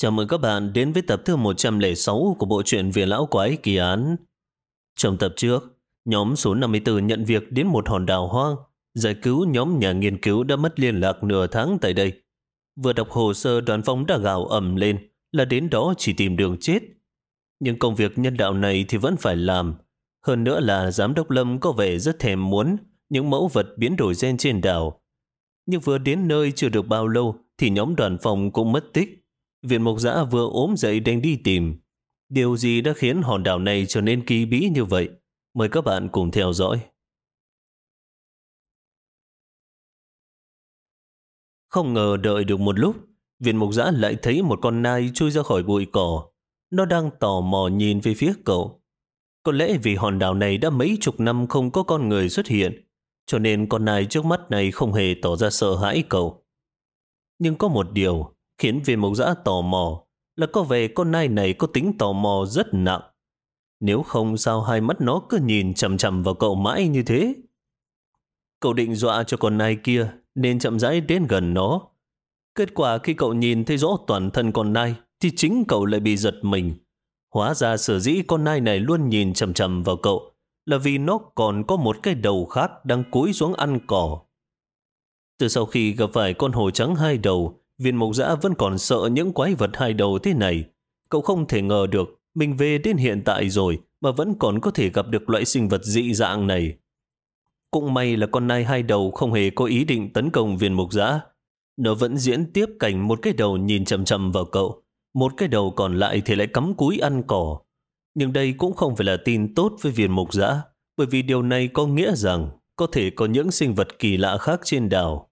Chào mừng các bạn đến với tập thứ 106 của bộ truyện Viện Lão Quái Kỳ Án. Trong tập trước, nhóm số 54 nhận việc đến một hòn đảo hoang, giải cứu nhóm nhà nghiên cứu đã mất liên lạc nửa tháng tại đây. Vừa đọc hồ sơ đoàn phong đã gào ẩm lên là đến đó chỉ tìm đường chết. Nhưng công việc nhân đạo này thì vẫn phải làm. Hơn nữa là giám đốc Lâm có vẻ rất thèm muốn những mẫu vật biến đổi gen trên đảo. Nhưng vừa đến nơi chưa được bao lâu thì nhóm đoàn phòng cũng mất tích. Viện Mộc Giã vừa ốm dậy đang đi tìm. Điều gì đã khiến hòn đảo này trở nên kỳ bí như vậy? Mời các bạn cùng theo dõi. Không ngờ đợi được một lúc, Viện Mộc Giã lại thấy một con nai chui ra khỏi bụi cỏ. Nó đang tò mò nhìn về phía cậu. Có lẽ vì hòn đảo này đã mấy chục năm không có con người xuất hiện, cho nên con nai trước mắt này không hề tỏ ra sợ hãi cậu. Nhưng có một điều, khiến viên mộc giã tò mò là có vẻ con nai này có tính tò mò rất nặng. Nếu không sao hai mắt nó cứ nhìn chầm chầm vào cậu mãi như thế. Cậu định dọa cho con nai kia nên chậm rãi đến gần nó. Kết quả khi cậu nhìn thấy rõ toàn thân con nai thì chính cậu lại bị giật mình. Hóa ra sở dĩ con nai này luôn nhìn chầm chầm vào cậu là vì nó còn có một cái đầu khác đang cúi xuống ăn cỏ. Từ sau khi gặp phải con hồ trắng hai đầu, Viên mộc giã vẫn còn sợ những quái vật hai đầu thế này. Cậu không thể ngờ được mình về đến hiện tại rồi mà vẫn còn có thể gặp được loại sinh vật dị dạng này. Cũng may là con nai hai đầu không hề có ý định tấn công viên mục giã. Nó vẫn diễn tiếp cảnh một cái đầu nhìn chầm chầm vào cậu, một cái đầu còn lại thì lại cắm cúi ăn cỏ. Nhưng đây cũng không phải là tin tốt với viên mục giã, bởi vì điều này có nghĩa rằng có thể có những sinh vật kỳ lạ khác trên đảo.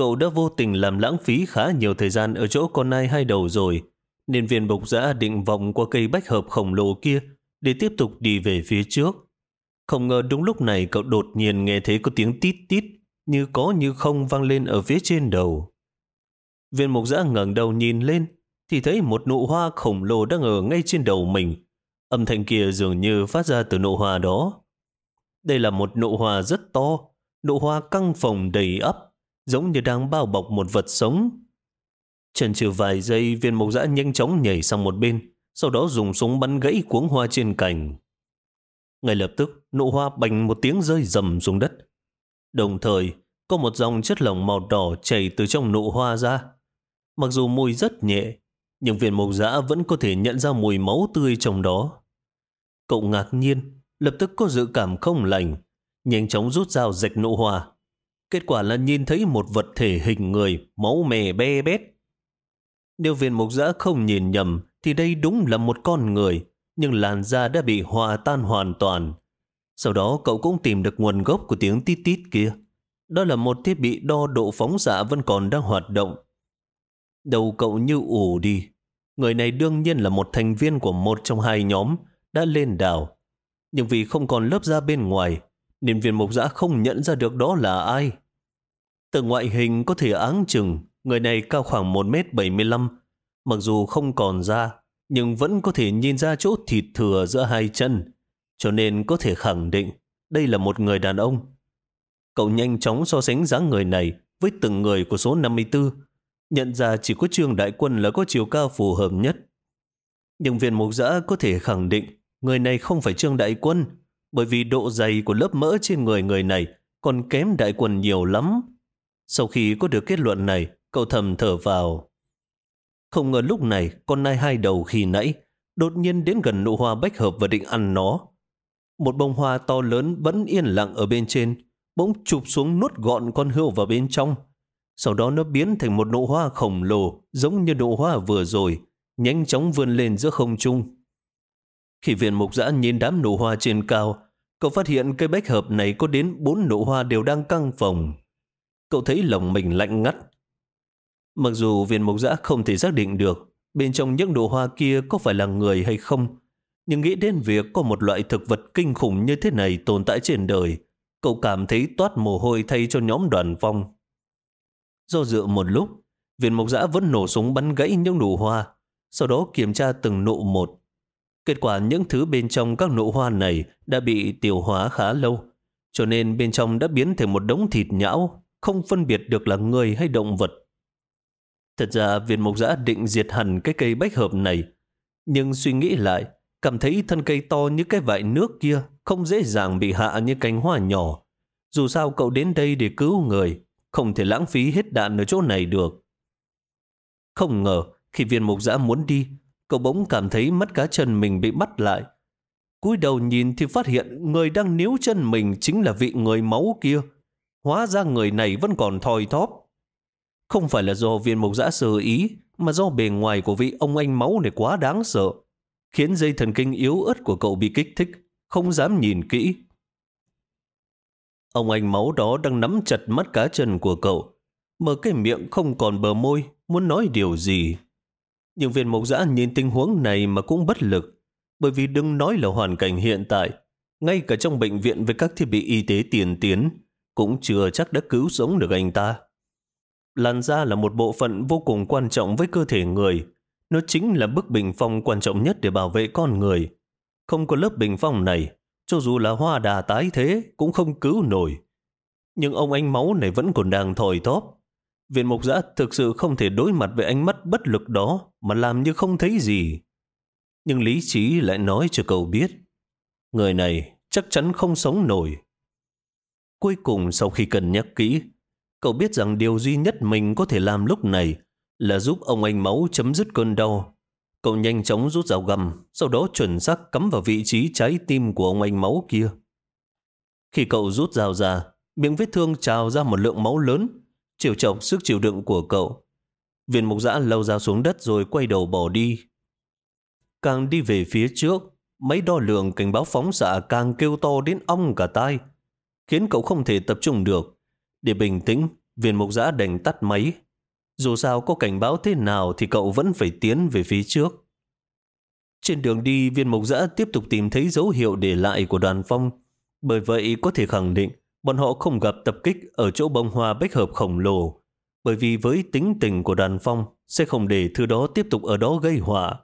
Cậu đã vô tình làm lãng phí khá nhiều thời gian ở chỗ con nai hai đầu rồi, nên viên bộc giã định vòng qua cây bách hợp khổng lồ kia để tiếp tục đi về phía trước. Không ngờ đúng lúc này cậu đột nhiên nghe thấy có tiếng tít tít, như có như không vang lên ở phía trên đầu. Viên mục giã ngẩng đầu nhìn lên, thì thấy một nụ hoa khổng lồ đang ở ngay trên đầu mình. Âm thanh kia dường như phát ra từ nụ hoa đó. Đây là một nụ hoa rất to, nụ hoa căng phồng đầy ấp, giống như đang bao bọc một vật sống. Chần chừ vài giây, viên mộc dã nhanh chóng nhảy sang một bên, sau đó dùng súng bắn gãy cuống hoa trên cành. Ngay lập tức, nụ hoa bành một tiếng rơi rầm xuống đất. Đồng thời, có một dòng chất lỏng màu đỏ chảy từ trong nụ hoa ra. Mặc dù mùi rất nhẹ, nhưng viên mộc dã vẫn có thể nhận ra mùi máu tươi trong đó. Cậu ngạc nhiên, lập tức có dự cảm không lành, nhanh chóng rút dao rạch nụ hoa. Kết quả là nhìn thấy một vật thể hình người, máu mè be bét. Nếu viên mục giã không nhìn nhầm, thì đây đúng là một con người, nhưng làn da đã bị hòa tan hoàn toàn. Sau đó cậu cũng tìm được nguồn gốc của tiếng tít tít kia. Đó là một thiết bị đo độ phóng xạ vẫn còn đang hoạt động. Đầu cậu như ủ đi. Người này đương nhiên là một thành viên của một trong hai nhóm đã lên đảo. Nhưng vì không còn lớp da bên ngoài, nên viên mục giã không nhận ra được đó là ai. Từ ngoại hình có thể áng chừng, người này cao khoảng 1m75, mặc dù không còn da, nhưng vẫn có thể nhìn ra chỗ thịt thừa giữa hai chân, cho nên có thể khẳng định đây là một người đàn ông. Cậu nhanh chóng so sánh dáng người này với từng người của số 54, nhận ra chỉ có Trương Đại Quân là có chiều cao phù hợp nhất. Nhưng viên mục giã có thể khẳng định người này không phải Trương Đại Quân, bởi vì độ dày của lớp mỡ trên người người này còn kém Đại Quân nhiều lắm. Sau khi có được kết luận này, cậu thầm thở vào. Không ngờ lúc này, con nai hai đầu khi nãy, đột nhiên đến gần nụ hoa bách hợp và định ăn nó. Một bông hoa to lớn vẫn yên lặng ở bên trên, bỗng chụp xuống nuốt gọn con hươu vào bên trong. Sau đó nó biến thành một nụ hoa khổng lồ, giống như nụ hoa vừa rồi, nhanh chóng vươn lên giữa không trung. Khi viên mục giã nhìn đám nụ hoa trên cao, cậu phát hiện cây bách hợp này có đến bốn nụ hoa đều đang căng phồng. Cậu thấy lòng mình lạnh ngắt. Mặc dù viên mục giã không thể xác định được bên trong những nụ hoa kia có phải là người hay không, nhưng nghĩ đến việc có một loại thực vật kinh khủng như thế này tồn tại trên đời, cậu cảm thấy toát mồ hôi thay cho nhóm đoàn phong. Do dự một lúc, viên mộc giã vẫn nổ súng bắn gãy những nụ hoa, sau đó kiểm tra từng nụ một. Kết quả những thứ bên trong các nụ hoa này đã bị tiêu hóa khá lâu, cho nên bên trong đã biến thành một đống thịt nhão, không phân biệt được là người hay động vật. Thật ra viên mục giã định diệt hẳn cái cây bách hợp này, nhưng suy nghĩ lại, cảm thấy thân cây to như cái vại nước kia không dễ dàng bị hạ như cánh hoa nhỏ. Dù sao cậu đến đây để cứu người, không thể lãng phí hết đạn ở chỗ này được. Không ngờ, khi viên mục giã muốn đi, cậu bỗng cảm thấy mắt cá chân mình bị bắt lại. cúi đầu nhìn thì phát hiện người đang níu chân mình chính là vị người máu kia. Hóa ra người này vẫn còn thoi thóp. Không phải là do viên mục giã sơ ý, mà do bề ngoài của vị ông anh máu này quá đáng sợ, khiến dây thần kinh yếu ớt của cậu bị kích thích, không dám nhìn kỹ. Ông anh máu đó đang nắm chặt mắt cá chân của cậu, mở cái miệng không còn bờ môi, muốn nói điều gì. Nhưng viên mộc giã nhìn tình huống này mà cũng bất lực, bởi vì đừng nói là hoàn cảnh hiện tại, ngay cả trong bệnh viện với các thiết bị y tế tiền tiến, cũng chưa chắc đã cứu sống được anh ta. Làn da là một bộ phận vô cùng quan trọng với cơ thể người. Nó chính là bức bình phong quan trọng nhất để bảo vệ con người. Không có lớp bình phong này, cho dù là hoa đà tái thế cũng không cứu nổi. Nhưng ông anh máu này vẫn còn đang thòi thóp. Viện mục giã thực sự không thể đối mặt với ánh mắt bất lực đó mà làm như không thấy gì. Nhưng lý trí lại nói cho cậu biết, người này chắc chắn không sống nổi. Cuối cùng sau khi cân nhắc kỹ, cậu biết rằng điều duy nhất mình có thể làm lúc này là giúp ông anh máu chấm dứt cơn đau. Cậu nhanh chóng rút dao găm, sau đó chuẩn xác cắm vào vị trí trái tim của ông anh máu kia. Khi cậu rút dao ra, miệng vết thương trào ra một lượng máu lớn, chiều trọng sức chịu đựng của cậu. Viên mục giã lâu dao xuống đất rồi quay đầu bỏ đi. Càng đi về phía trước, mấy đo lượng cảnh báo phóng xạ càng kêu to đến ong cả tai, khiến cậu không thể tập trung được. Để bình tĩnh, viên mục giã đành tắt máy. Dù sao có cảnh báo thế nào thì cậu vẫn phải tiến về phía trước. Trên đường đi, viên mục giã tiếp tục tìm thấy dấu hiệu để lại của đoàn phong. Bởi vậy có thể khẳng định bọn họ không gặp tập kích ở chỗ bông hoa bách hợp khổng lồ. Bởi vì với tính tình của đàn phong sẽ không để thứ đó tiếp tục ở đó gây họa.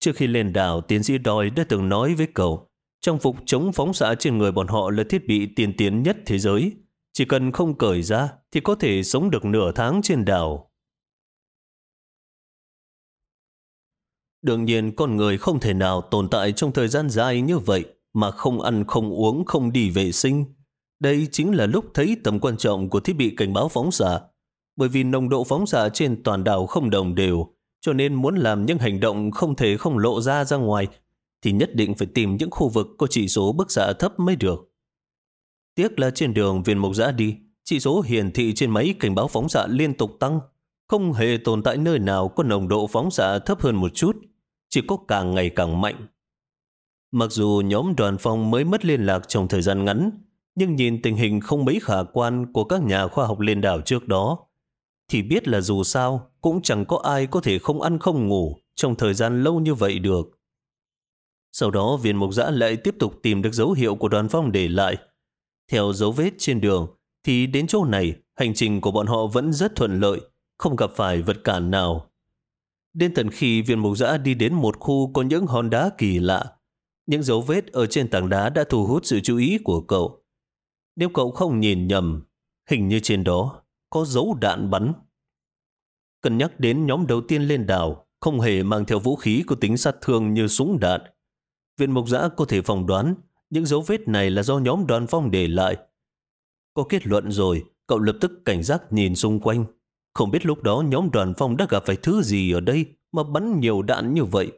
Trước khi lên đảo, tiến sĩ đòi đã từng nói với cậu trang phục chống phóng xạ trên người bọn họ là thiết bị tiên tiến nhất thế giới. Chỉ cần không cởi ra thì có thể sống được nửa tháng trên đảo. Đương nhiên con người không thể nào tồn tại trong thời gian dài như vậy mà không ăn, không uống, không đi vệ sinh. Đây chính là lúc thấy tầm quan trọng của thiết bị cảnh báo phóng xạ. Bởi vì nồng độ phóng xạ trên toàn đảo không đồng đều, cho nên muốn làm những hành động không thể không lộ ra ra ngoài, thì nhất định phải tìm những khu vực có chỉ số bức xạ thấp mới được. Tiếc là trên đường viên mục giã đi, chỉ số hiển thị trên máy cảnh báo phóng xạ liên tục tăng. Không hề tồn tại nơi nào có nồng độ phóng xạ thấp hơn một chút, chỉ có càng ngày càng mạnh. Mặc dù nhóm đoàn phong mới mất liên lạc trong thời gian ngắn, nhưng nhìn tình hình không mấy khả quan của các nhà khoa học lên đảo trước đó, thì biết là dù sao cũng chẳng có ai có thể không ăn không ngủ trong thời gian lâu như vậy được. Sau đó viên mục giã lại tiếp tục tìm được dấu hiệu của đoàn phong để lại, theo dấu vết trên đường, thì đến chỗ này, hành trình của bọn họ vẫn rất thuận lợi, không gặp phải vật cản nào. Đến tận khi viên mục giã đi đến một khu có những hòn đá kỳ lạ, những dấu vết ở trên tảng đá đã thu hút sự chú ý của cậu. Nếu cậu không nhìn nhầm, hình như trên đó có dấu đạn bắn. Cần nhắc đến nhóm đầu tiên lên đảo, không hề mang theo vũ khí có tính sát thương như súng đạn. Viện mục giã có thể phỏng đoán những dấu vết này là do nhóm đoàn phong để lại. Có kết luận rồi, cậu lập tức cảnh giác nhìn xung quanh. Không biết lúc đó nhóm đoàn phong đã gặp phải thứ gì ở đây mà bắn nhiều đạn như vậy.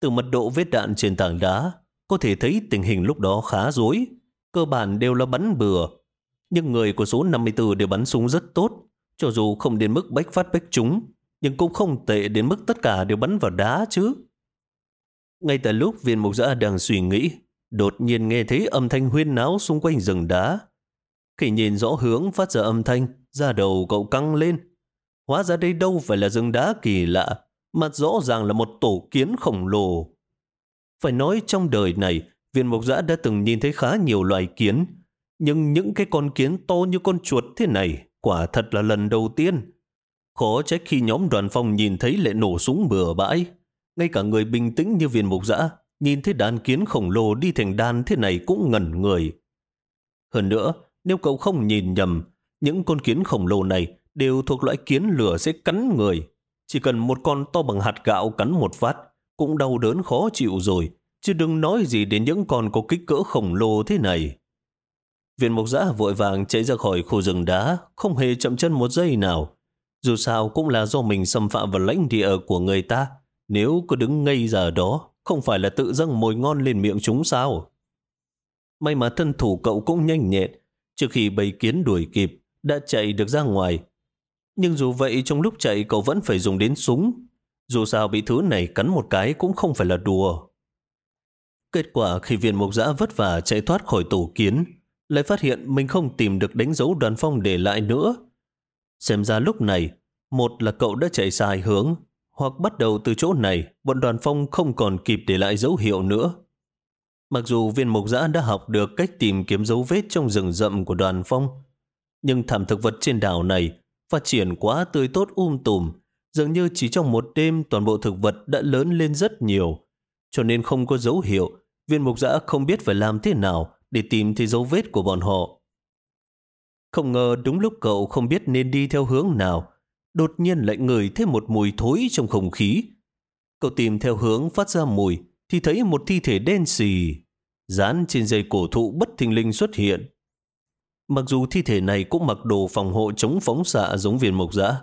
Từ mật độ vết đạn trên tảng đá, có thể thấy tình hình lúc đó khá rối. Cơ bản đều là bắn bừa. Nhưng người của số 54 đều bắn súng rất tốt. Cho dù không đến mức bách phát bách trúng, nhưng cũng không tệ đến mức tất cả đều bắn vào đá chứ. Ngay tại lúc viên mục giã đang suy nghĩ, đột nhiên nghe thấy âm thanh huyên náo xung quanh rừng đá. Khi nhìn rõ hướng phát ra âm thanh, da đầu cậu căng lên. Hóa ra đây đâu phải là rừng đá kỳ lạ, mà rõ ràng là một tổ kiến khổng lồ. Phải nói trong đời này, viên mộc giã đã từng nhìn thấy khá nhiều loài kiến, nhưng những cái con kiến to như con chuột thế này quả thật là lần đầu tiên. Khó trách khi nhóm đoàn phong nhìn thấy lại nổ súng bừa bãi. Ngay cả người bình tĩnh như viên mục Dã nhìn thấy đàn kiến khổng lồ đi thành đàn thế này cũng ngẩn người. Hơn nữa, nếu cậu không nhìn nhầm, những con kiến khổng lồ này đều thuộc loại kiến lửa sẽ cắn người. Chỉ cần một con to bằng hạt gạo cắn một phát, cũng đau đớn khó chịu rồi, chứ đừng nói gì đến những con có kích cỡ khổng lồ thế này. Viên mộc giã vội vàng chạy ra khỏi khu rừng đá, không hề chậm chân một giây nào. Dù sao cũng là do mình xâm phạm vào lãnh địa của người ta. Nếu cứ đứng ngây giờ đó, không phải là tự dâng mồi ngon lên miệng chúng sao? May mà thân thủ cậu cũng nhanh nhẹn, trước khi bầy kiến đuổi kịp, đã chạy được ra ngoài. Nhưng dù vậy trong lúc chạy cậu vẫn phải dùng đến súng. Dù sao bị thứ này cắn một cái cũng không phải là đùa. Kết quả khi viên mục giã vất vả chạy thoát khỏi tổ kiến, lại phát hiện mình không tìm được đánh dấu đoàn phong để lại nữa. Xem ra lúc này, một là cậu đã chạy sai hướng, hoặc bắt đầu từ chỗ này, bọn đoàn phong không còn kịp để lại dấu hiệu nữa. Mặc dù viên mục giã đã học được cách tìm kiếm dấu vết trong rừng rậm của đoàn phong, nhưng thảm thực vật trên đảo này phát triển quá tươi tốt um tùm, dường như chỉ trong một đêm toàn bộ thực vật đã lớn lên rất nhiều, cho nên không có dấu hiệu, viên mục giã không biết phải làm thế nào để tìm thấy dấu vết của bọn họ. Không ngờ đúng lúc cậu không biết nên đi theo hướng nào, đột nhiên lại ngửi thấy một mùi thối trong không khí. Cậu tìm theo hướng phát ra mùi, thì thấy một thi thể đen xì, dán trên dây cổ thụ bất thình linh xuất hiện. Mặc dù thi thể này cũng mặc đồ phòng hộ chống phóng xạ giống viên mộc dã,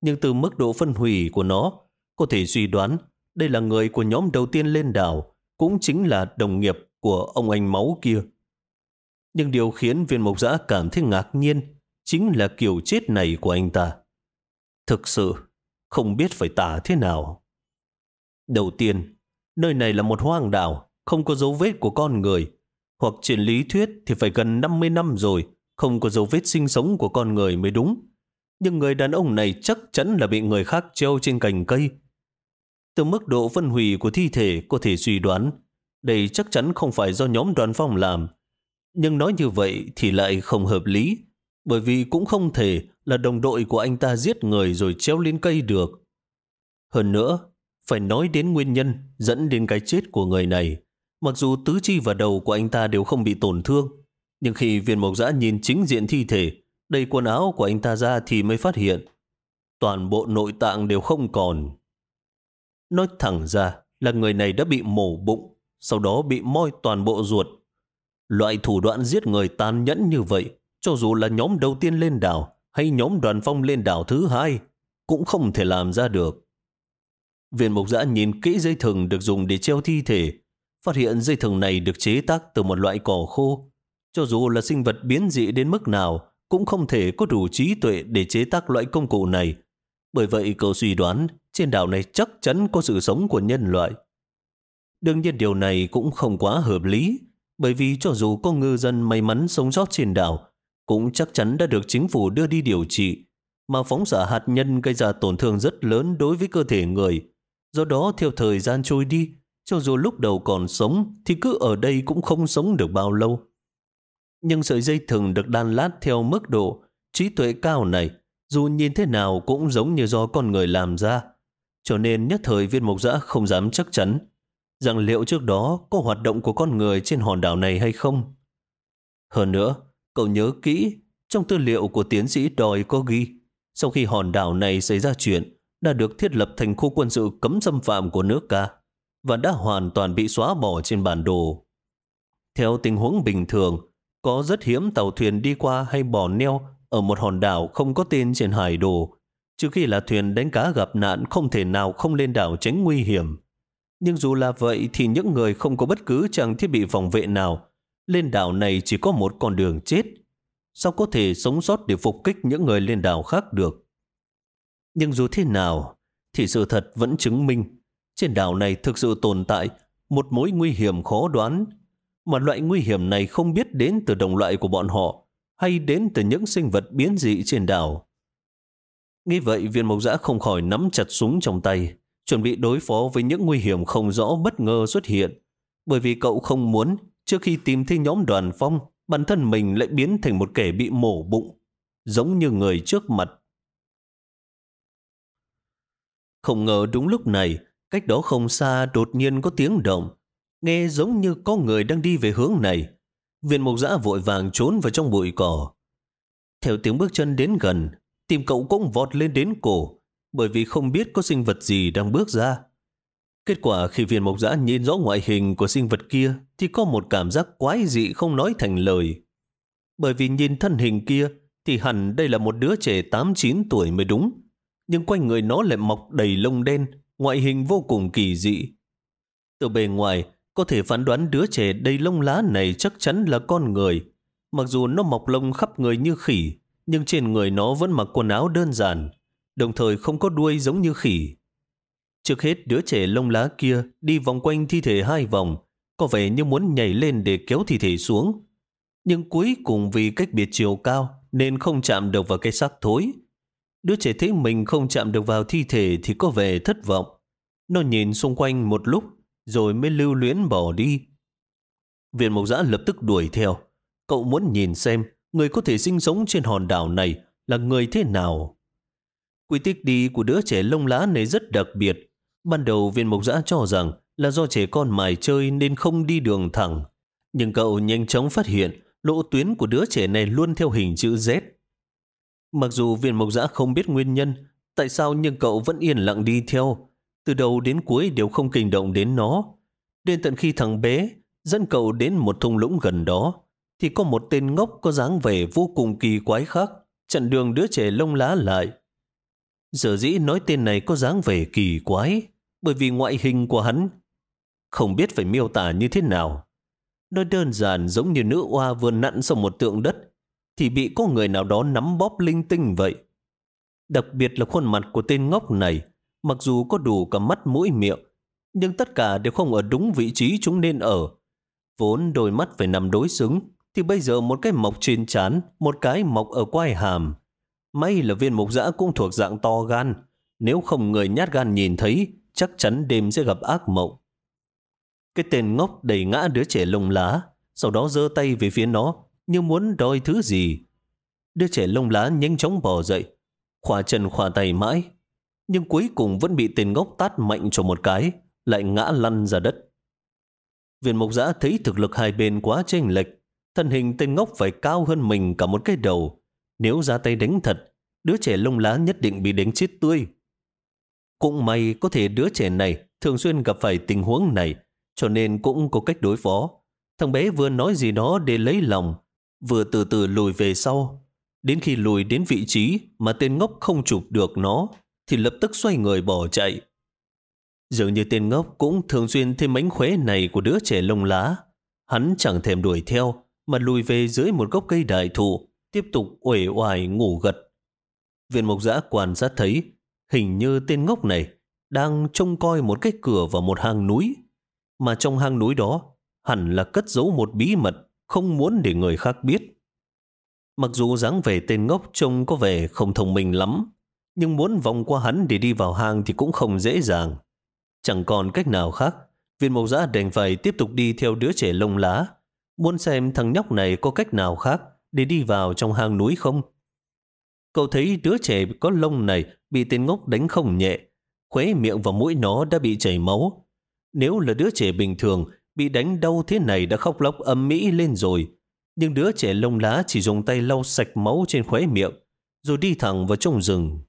nhưng từ mức độ phân hủy của nó, có thể suy đoán đây là người của nhóm đầu tiên lên đảo, cũng chính là đồng nghiệp của ông anh máu kia. Nhưng điều khiến viên mộc giã cảm thấy ngạc nhiên chính là kiểu chết này của anh ta. Thực sự, không biết phải tả thế nào. Đầu tiên, nơi này là một hoang đảo, không có dấu vết của con người. Hoặc trên lý thuyết thì phải gần 50 năm rồi, không có dấu vết sinh sống của con người mới đúng. Nhưng người đàn ông này chắc chắn là bị người khác treo trên cành cây. Từ mức độ phân hủy của thi thể có thể suy đoán, đây chắc chắn không phải do nhóm đoàn phong làm, nhưng nói như vậy thì lại không hợp lý, bởi vì cũng không thể là đồng đội của anh ta giết người rồi treo lên cây được. Hơn nữa, phải nói đến nguyên nhân dẫn đến cái chết của người này. Mặc dù tứ chi và đầu của anh ta đều không bị tổn thương, nhưng khi viên mộc giã nhìn chính diện thi thể, đầy quần áo của anh ta ra thì mới phát hiện toàn bộ nội tạng đều không còn. Nói thẳng ra là người này đã bị mổ bụng, sau đó bị moi toàn bộ ruột Loại thủ đoạn giết người tàn nhẫn như vậy, cho dù là nhóm đầu tiên lên đảo hay nhóm đoàn phong lên đảo thứ hai, cũng không thể làm ra được. Viện mục giã nhìn kỹ dây thừng được dùng để treo thi thể, phát hiện dây thừng này được chế tác từ một loại cỏ khô. Cho dù là sinh vật biến dị đến mức nào, cũng không thể có đủ trí tuệ để chế tác loại công cụ này. Bởi vậy cậu suy đoán trên đảo này chắc chắn có sự sống của nhân loại. Đương nhiên điều này cũng không quá hợp lý, bởi vì cho dù có ngư dân may mắn sống sót trên đảo, cũng chắc chắn đã được chính phủ đưa đi điều trị, mà phóng xạ hạt nhân gây ra tổn thương rất lớn đối với cơ thể người. Do đó, theo thời gian trôi đi, cho dù lúc đầu còn sống, thì cứ ở đây cũng không sống được bao lâu. Nhưng sợi dây thừng được đan lát theo mức độ trí tuệ cao này, dù nhìn thế nào cũng giống như do con người làm ra. Cho nên nhất thời viên mộc giã không dám chắc chắn rằng liệu trước đó có hoạt động của con người trên hòn đảo này hay không. Hơn nữa, cậu nhớ kỹ, trong tư liệu của tiến sĩ đòi có ghi, sau khi hòn đảo này xảy ra chuyện, đã được thiết lập thành khu quân sự cấm xâm phạm của nước ca và đã hoàn toàn bị xóa bỏ trên bản đồ. Theo tình huống bình thường, có rất hiếm tàu thuyền đi qua hay bỏ neo ở một hòn đảo không có tên trên hải đồ, trừ khi là thuyền đánh cá gặp nạn không thể nào không lên đảo tránh nguy hiểm. Nhưng dù là vậy thì những người không có bất cứ trang thiết bị phòng vệ nào, lên đảo này chỉ có một con đường chết. Sao có thể sống sót để phục kích những người lên đảo khác được? Nhưng dù thế nào, thì sự thật vẫn chứng minh trên đảo này thực sự tồn tại một mối nguy hiểm khó đoán. Mà loại nguy hiểm này không biết đến từ đồng loại của bọn họ hay đến từ những sinh vật biến dị trên đảo. Nghĩ vậy viên mộc giã không khỏi nắm chặt súng trong tay, chuẩn bị đối phó với những nguy hiểm không rõ bất ngờ xuất hiện. Bởi vì cậu không muốn trước khi tìm thấy nhóm đoàn phong, bản thân mình lại biến thành một kẻ bị mổ bụng, giống như người trước mặt. Không ngờ đúng lúc này, cách đó không xa đột nhiên có tiếng động, nghe giống như có người đang đi về hướng này. Viên mộc giã vội vàng trốn vào trong bụi cỏ. Theo tiếng bước chân đến gần, tim cậu cũng vọt lên đến cổ, bởi vì không biết có sinh vật gì đang bước ra. Kết quả khi viên mộc giã nhìn rõ ngoại hình của sinh vật kia thì có một cảm giác quái dị không nói thành lời. Bởi vì nhìn thân hình kia thì hẳn đây là một đứa trẻ 8-9 tuổi mới đúng. Nhưng quanh người nó lại mọc đầy lông đen, ngoại hình vô cùng kỳ dị. Từ bề ngoài, có thể phán đoán đứa trẻ đầy lông lá này chắc chắn là con người. Mặc dù nó mọc lông khắp người như khỉ, nhưng trên người nó vẫn mặc quần áo đơn giản, đồng thời không có đuôi giống như khỉ. Trước hết đứa trẻ lông lá kia đi vòng quanh thi thể hai vòng, có vẻ như muốn nhảy lên để kéo thi thể xuống. Nhưng cuối cùng vì cách biệt chiều cao nên không chạm được vào cái xác thối. Đứa trẻ thấy mình không chạm được vào thi thể thì có vẻ thất vọng. Nó nhìn xung quanh một lúc rồi mới lưu luyến bỏ đi. Viện Mộc Giã lập tức đuổi theo. Cậu muốn nhìn xem người có thể sinh sống trên hòn đảo này là người thế nào. Quy tích đi của đứa trẻ lông lá này rất đặc biệt. Ban đầu viên mộc giã cho rằng là do trẻ con mài chơi nên không đi đường thẳng. Nhưng cậu nhanh chóng phát hiện lỗ tuyến của đứa trẻ này luôn theo hình chữ Z. Mặc dù viên mộc giã không biết nguyên nhân, tại sao nhưng cậu vẫn yên lặng đi theo. Từ đầu đến cuối đều không kinh động đến nó. Đến tận khi thằng bé dẫn cậu đến một thung lũng gần đó, thì có một tên ngốc có dáng vẻ vô cùng kỳ quái khác, chặn đường đứa trẻ lông lá lại. Giờ dĩ nói tên này có dáng vẻ kỳ quái, bởi vì ngoại hình của hắn không biết phải miêu tả như thế nào. Nó đơn giản giống như nữ oa vừa nặn sau một tượng đất, thì bị có người nào đó nắm bóp linh tinh vậy. Đặc biệt là khuôn mặt của tên ngốc này, mặc dù có đủ cả mắt mũi miệng, nhưng tất cả đều không ở đúng vị trí chúng nên ở. Vốn đôi mắt phải nằm đối xứng, thì bây giờ một cái mọc trên chán, một cái mọc ở quai hàm. May là viên mục giã cũng thuộc dạng to gan, nếu không người nhát gan nhìn thấy, chắc chắn đêm sẽ gặp ác mộng. Cái tên ngốc đẩy ngã đứa trẻ lông lá, sau đó giơ tay về phía nó, như muốn đòi thứ gì. Đứa trẻ lông lá nhanh chóng bò dậy, khỏa chân khỏa tay mãi, nhưng cuối cùng vẫn bị tên ngốc tát mạnh cho một cái, lại ngã lăn ra đất. Viên mục giã thấy thực lực hai bên quá chênh lệch, thân hình tên ngốc phải cao hơn mình cả một cái đầu. Nếu ra tay đánh thật, đứa trẻ lông lá nhất định bị đánh chết tươi. Cũng may có thể đứa trẻ này thường xuyên gặp phải tình huống này, cho nên cũng có cách đối phó. Thằng bé vừa nói gì đó để lấy lòng, vừa từ từ lùi về sau. Đến khi lùi đến vị trí mà tên ngốc không chụp được nó, thì lập tức xoay người bỏ chạy. Dường như tên ngốc cũng thường xuyên thêm mánh khóe này của đứa trẻ lông lá. Hắn chẳng thèm đuổi theo, mà lùi về dưới một gốc cây đại thụ, tiếp tục uể oải ngủ gật. Viện mộc giã quan sát thấy, hình như tên ngốc này đang trông coi một cái cửa vào một hang núi, mà trong hang núi đó hẳn là cất giấu một bí mật không muốn để người khác biết. Mặc dù dáng vẻ tên ngốc trông có vẻ không thông minh lắm, nhưng muốn vòng qua hắn để đi vào hang thì cũng không dễ dàng. Chẳng còn cách nào khác, viên mộc giã đành phải tiếp tục đi theo đứa trẻ lông lá, muốn xem thằng nhóc này có cách nào khác để đi vào trong hang núi không. Cậu thấy đứa trẻ có lông này bị tên ngốc đánh không nhẹ, khóe miệng và mũi nó đã bị chảy máu. Nếu là đứa trẻ bình thường, bị đánh đau thế này đã khóc lóc âm mỹ lên rồi. Nhưng đứa trẻ lông lá chỉ dùng tay lau sạch máu trên khóe miệng, rồi đi thẳng vào trong rừng.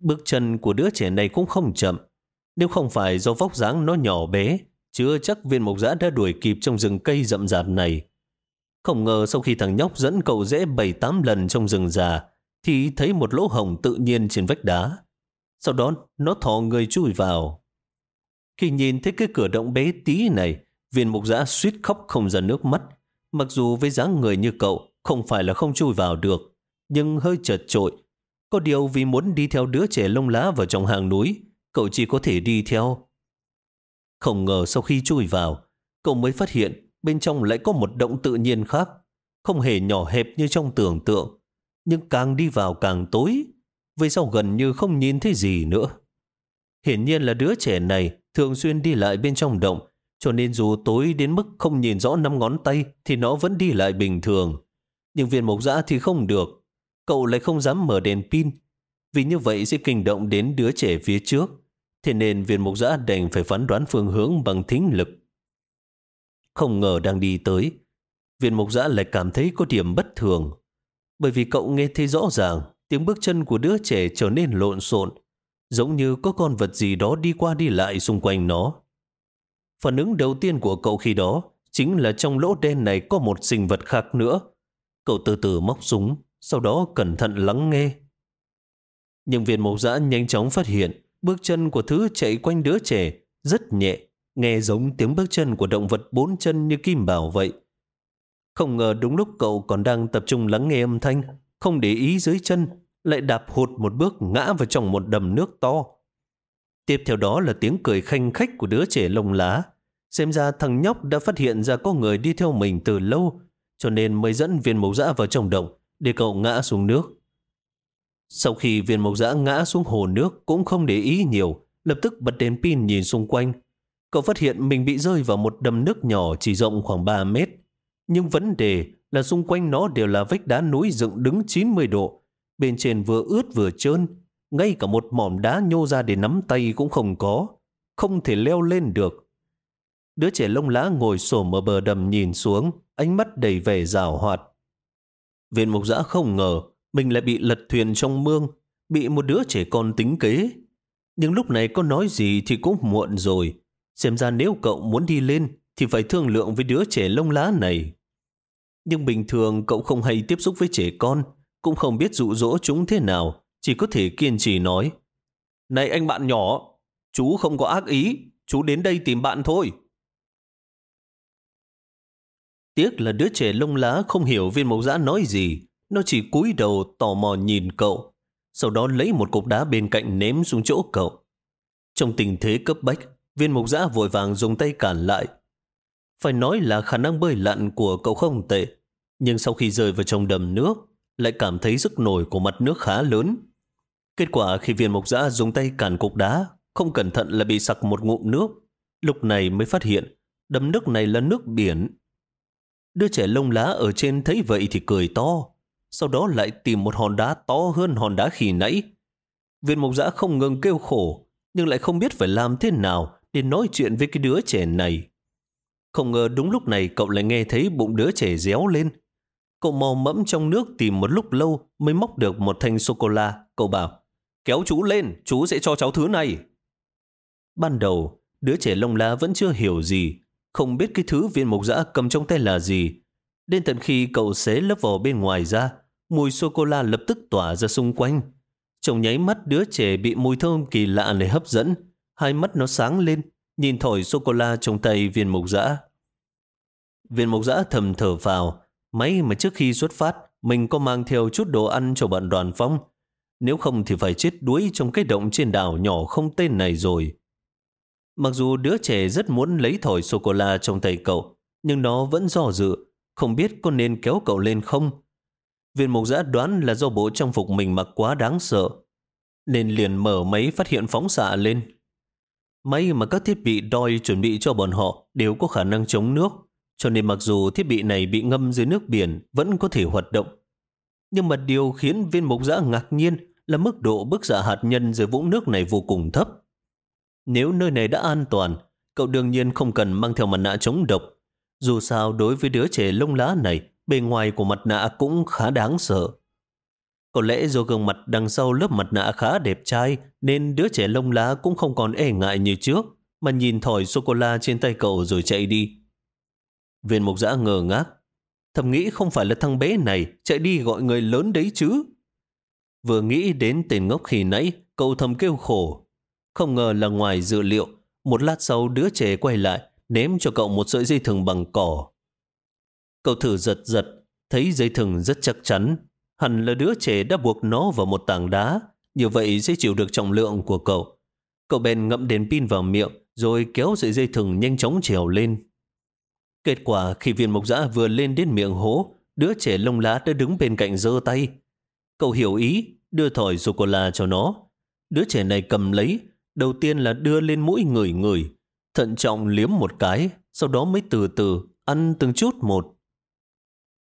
Bước chân của đứa trẻ này cũng không chậm. Nếu không phải do vóc dáng nó nhỏ bé, chưa chắc viên mộc giã đã đuổi kịp trong rừng cây rậm rạp này. Không ngờ sau khi thằng nhóc dẫn cậu dễ 7-8 lần trong rừng già, thì thấy một lỗ hồng tự nhiên trên vách đá. Sau đó nó thò người chui vào. Khi nhìn thấy cái cửa động bé tí này, viên mục giã suýt khóc không ra nước mắt. Mặc dù với dáng người như cậu, không phải là không chui vào được, nhưng hơi chật trội. Có điều vì muốn đi theo đứa trẻ lông lá vào trong hàng núi, cậu chỉ có thể đi theo. Không ngờ sau khi chui vào, cậu mới phát hiện bên trong lại có một động tự nhiên khác, không hề nhỏ hẹp như trong tưởng tượng, nhưng càng đi vào càng tối, về sau gần như không nhìn thấy gì nữa. Hiển nhiên là đứa trẻ này thường xuyên đi lại bên trong động, cho nên dù tối đến mức không nhìn rõ năm ngón tay thì nó vẫn đi lại bình thường. Nhưng viên mộc dã thì không được. Cậu lại không dám mở đèn pin, vì như vậy sẽ kinh động đến đứa trẻ phía trước. Thế nên viên mục giã đành phải phán đoán phương hướng bằng thính lực. Không ngờ đang đi tới, viên mục giã lại cảm thấy có điểm bất thường. Bởi vì cậu nghe thấy rõ ràng tiếng bước chân của đứa trẻ trở nên lộn xộn, giống như có con vật gì đó đi qua đi lại xung quanh nó. Phản ứng đầu tiên của cậu khi đó chính là trong lỗ đen này có một sinh vật khác nữa. Cậu từ từ móc súng, sau đó cẩn thận lắng nghe. Nhưng viên mộc giã nhanh chóng phát hiện bước chân của thứ chạy quanh đứa trẻ rất nhẹ, nghe giống tiếng bước chân của động vật bốn chân như kim bảo vậy. Không ngờ đúng lúc cậu còn đang tập trung lắng nghe âm thanh, không để ý dưới chân, lại đạp hụt một bước ngã vào trong một đầm nước to. Tiếp theo đó là tiếng cười khanh khách của đứa trẻ lông lá. Xem ra thằng nhóc đã phát hiện ra có người đi theo mình từ lâu, cho nên mới dẫn viên mẫu dã vào trong động để cậu ngã xuống nước. Sau khi viên mộc dã ngã xuống hồ nước cũng không để ý nhiều, lập tức bật đèn pin nhìn xung quanh. Cậu phát hiện mình bị rơi vào một đầm nước nhỏ chỉ rộng khoảng 3 mét. Nhưng vấn đề là xung quanh nó đều là vách đá núi dựng đứng 90 độ. Bên trên vừa ướt vừa trơn, ngay cả một mỏm đá nhô ra để nắm tay cũng không có. Không thể leo lên được. Đứa trẻ lông lá ngồi xổm ở bờ đầm nhìn xuống, ánh mắt đầy vẻ rào hoạt. Viên mục giã không ngờ mình lại bị lật thuyền trong mương, bị một đứa trẻ con tính kế. Nhưng lúc này có nói gì thì cũng muộn rồi. Xem ra nếu cậu muốn đi lên thì phải thương lượng với đứa trẻ lông lá này. Nhưng bình thường cậu không hay tiếp xúc với trẻ con, cũng không biết dụ dỗ chúng thế nào, chỉ có thể kiên trì nói. Này anh bạn nhỏ, chú không có ác ý, chú đến đây tìm bạn thôi. Tiếc là đứa trẻ lông lá không hiểu viên mộc giã nói gì, nó chỉ cúi đầu tò mò nhìn cậu, sau đó lấy một cục đá bên cạnh ném xuống chỗ cậu. Trong tình thế cấp bách, viên mục giã vội vàng dùng tay cản lại. Phải nói là khả năng bơi lặn của cậu không tệ, nhưng sau khi rơi vào trong đầm nước, lại cảm thấy sức nổi của mặt nước khá lớn. Kết quả khi viên mục giã dùng tay cản cục đá, không cẩn thận là bị sặc một ngụm nước. Lúc này mới phát hiện, đầm nước này là nước biển. Đứa trẻ lông lá ở trên thấy vậy thì cười to, sau đó lại tìm một hòn đá to hơn hòn đá khi nãy. Viên mộc giã không ngừng kêu khổ, nhưng lại không biết phải làm thế nào để nói chuyện với cái đứa trẻ này. Không ngờ đúng lúc này cậu lại nghe thấy bụng đứa trẻ réo lên. Cậu mò mẫm trong nước tìm một lúc lâu mới móc được một thanh sô-cô-la. Cậu bảo, kéo chú lên, chú sẽ cho cháu thứ này. Ban đầu, đứa trẻ lông lá vẫn chưa hiểu gì, không biết cái thứ viên mộc giã cầm trong tay là gì. Đến tận khi cậu xé lớp vỏ bên ngoài ra, mùi sô-cô-la lập tức tỏa ra xung quanh. Trong nháy mắt đứa trẻ bị mùi thơm kỳ lạ này hấp dẫn, hai mắt nó sáng lên, nhìn thổi sô-cô-la trong tay viên mộc dã. Viên mộc dã thầm thở vào, may mà trước khi xuất phát, mình có mang theo chút đồ ăn cho bạn đoàn phong. Nếu không thì phải chết đuối trong cái động trên đảo nhỏ không tên này rồi. Mặc dù đứa trẻ rất muốn lấy thỏi sô-cô-la trong tay cậu, nhưng nó vẫn do dự, không biết có nên kéo cậu lên không. Viên mục giã đoán là do bộ trang phục mình mặc quá đáng sợ, nên liền mở máy phát hiện phóng xạ lên. Máy mà các thiết bị đoi chuẩn bị cho bọn họ đều có khả năng chống nước, cho nên mặc dù thiết bị này bị ngâm dưới nước biển vẫn có thể hoạt động. Nhưng mà điều khiến viên mục giã ngạc nhiên là mức độ bức xạ hạt nhân dưới vũng nước này vô cùng thấp. Nếu nơi này đã an toàn, cậu đương nhiên không cần mang theo mặt nạ chống độc. Dù sao đối với đứa trẻ lông lá này, bề ngoài của mặt nạ cũng khá đáng sợ. Có lẽ do gương mặt đằng sau lớp mặt nạ khá đẹp trai nên đứa trẻ lông lá cũng không còn e ngại như trước mà nhìn thỏi sô-cô-la trên tay cậu rồi chạy đi. Viên mục giã ngờ ngác. Thầm nghĩ không phải là thằng bé này chạy đi gọi người lớn đấy chứ. Vừa nghĩ đến tên ngốc khi nãy, cậu thầm kêu khổ. Không ngờ là ngoài dự liệu, một lát sau đứa trẻ quay lại, ném cho cậu một sợi dây thừng bằng cỏ. Cậu thử giật giật, thấy dây thừng rất chắc chắn. Hẳn là đứa trẻ đã buộc nó vào một tảng đá, như vậy sẽ chịu được trọng lượng của cậu. Cậu bèn ngậm đèn pin vào miệng, rồi kéo sợi dây thừng nhanh chóng trèo lên. Kết quả khi viên mộc dã vừa lên đến miệng hố, đứa trẻ lông lá đã đứng bên cạnh giơ tay. Cậu hiểu ý, đưa thỏi sô-cô-la cho nó. Đứa trẻ này cầm lấy, đầu tiên là đưa lên mũi người người, thận trọng liếm một cái, sau đó mới từ từ ăn từng chút một.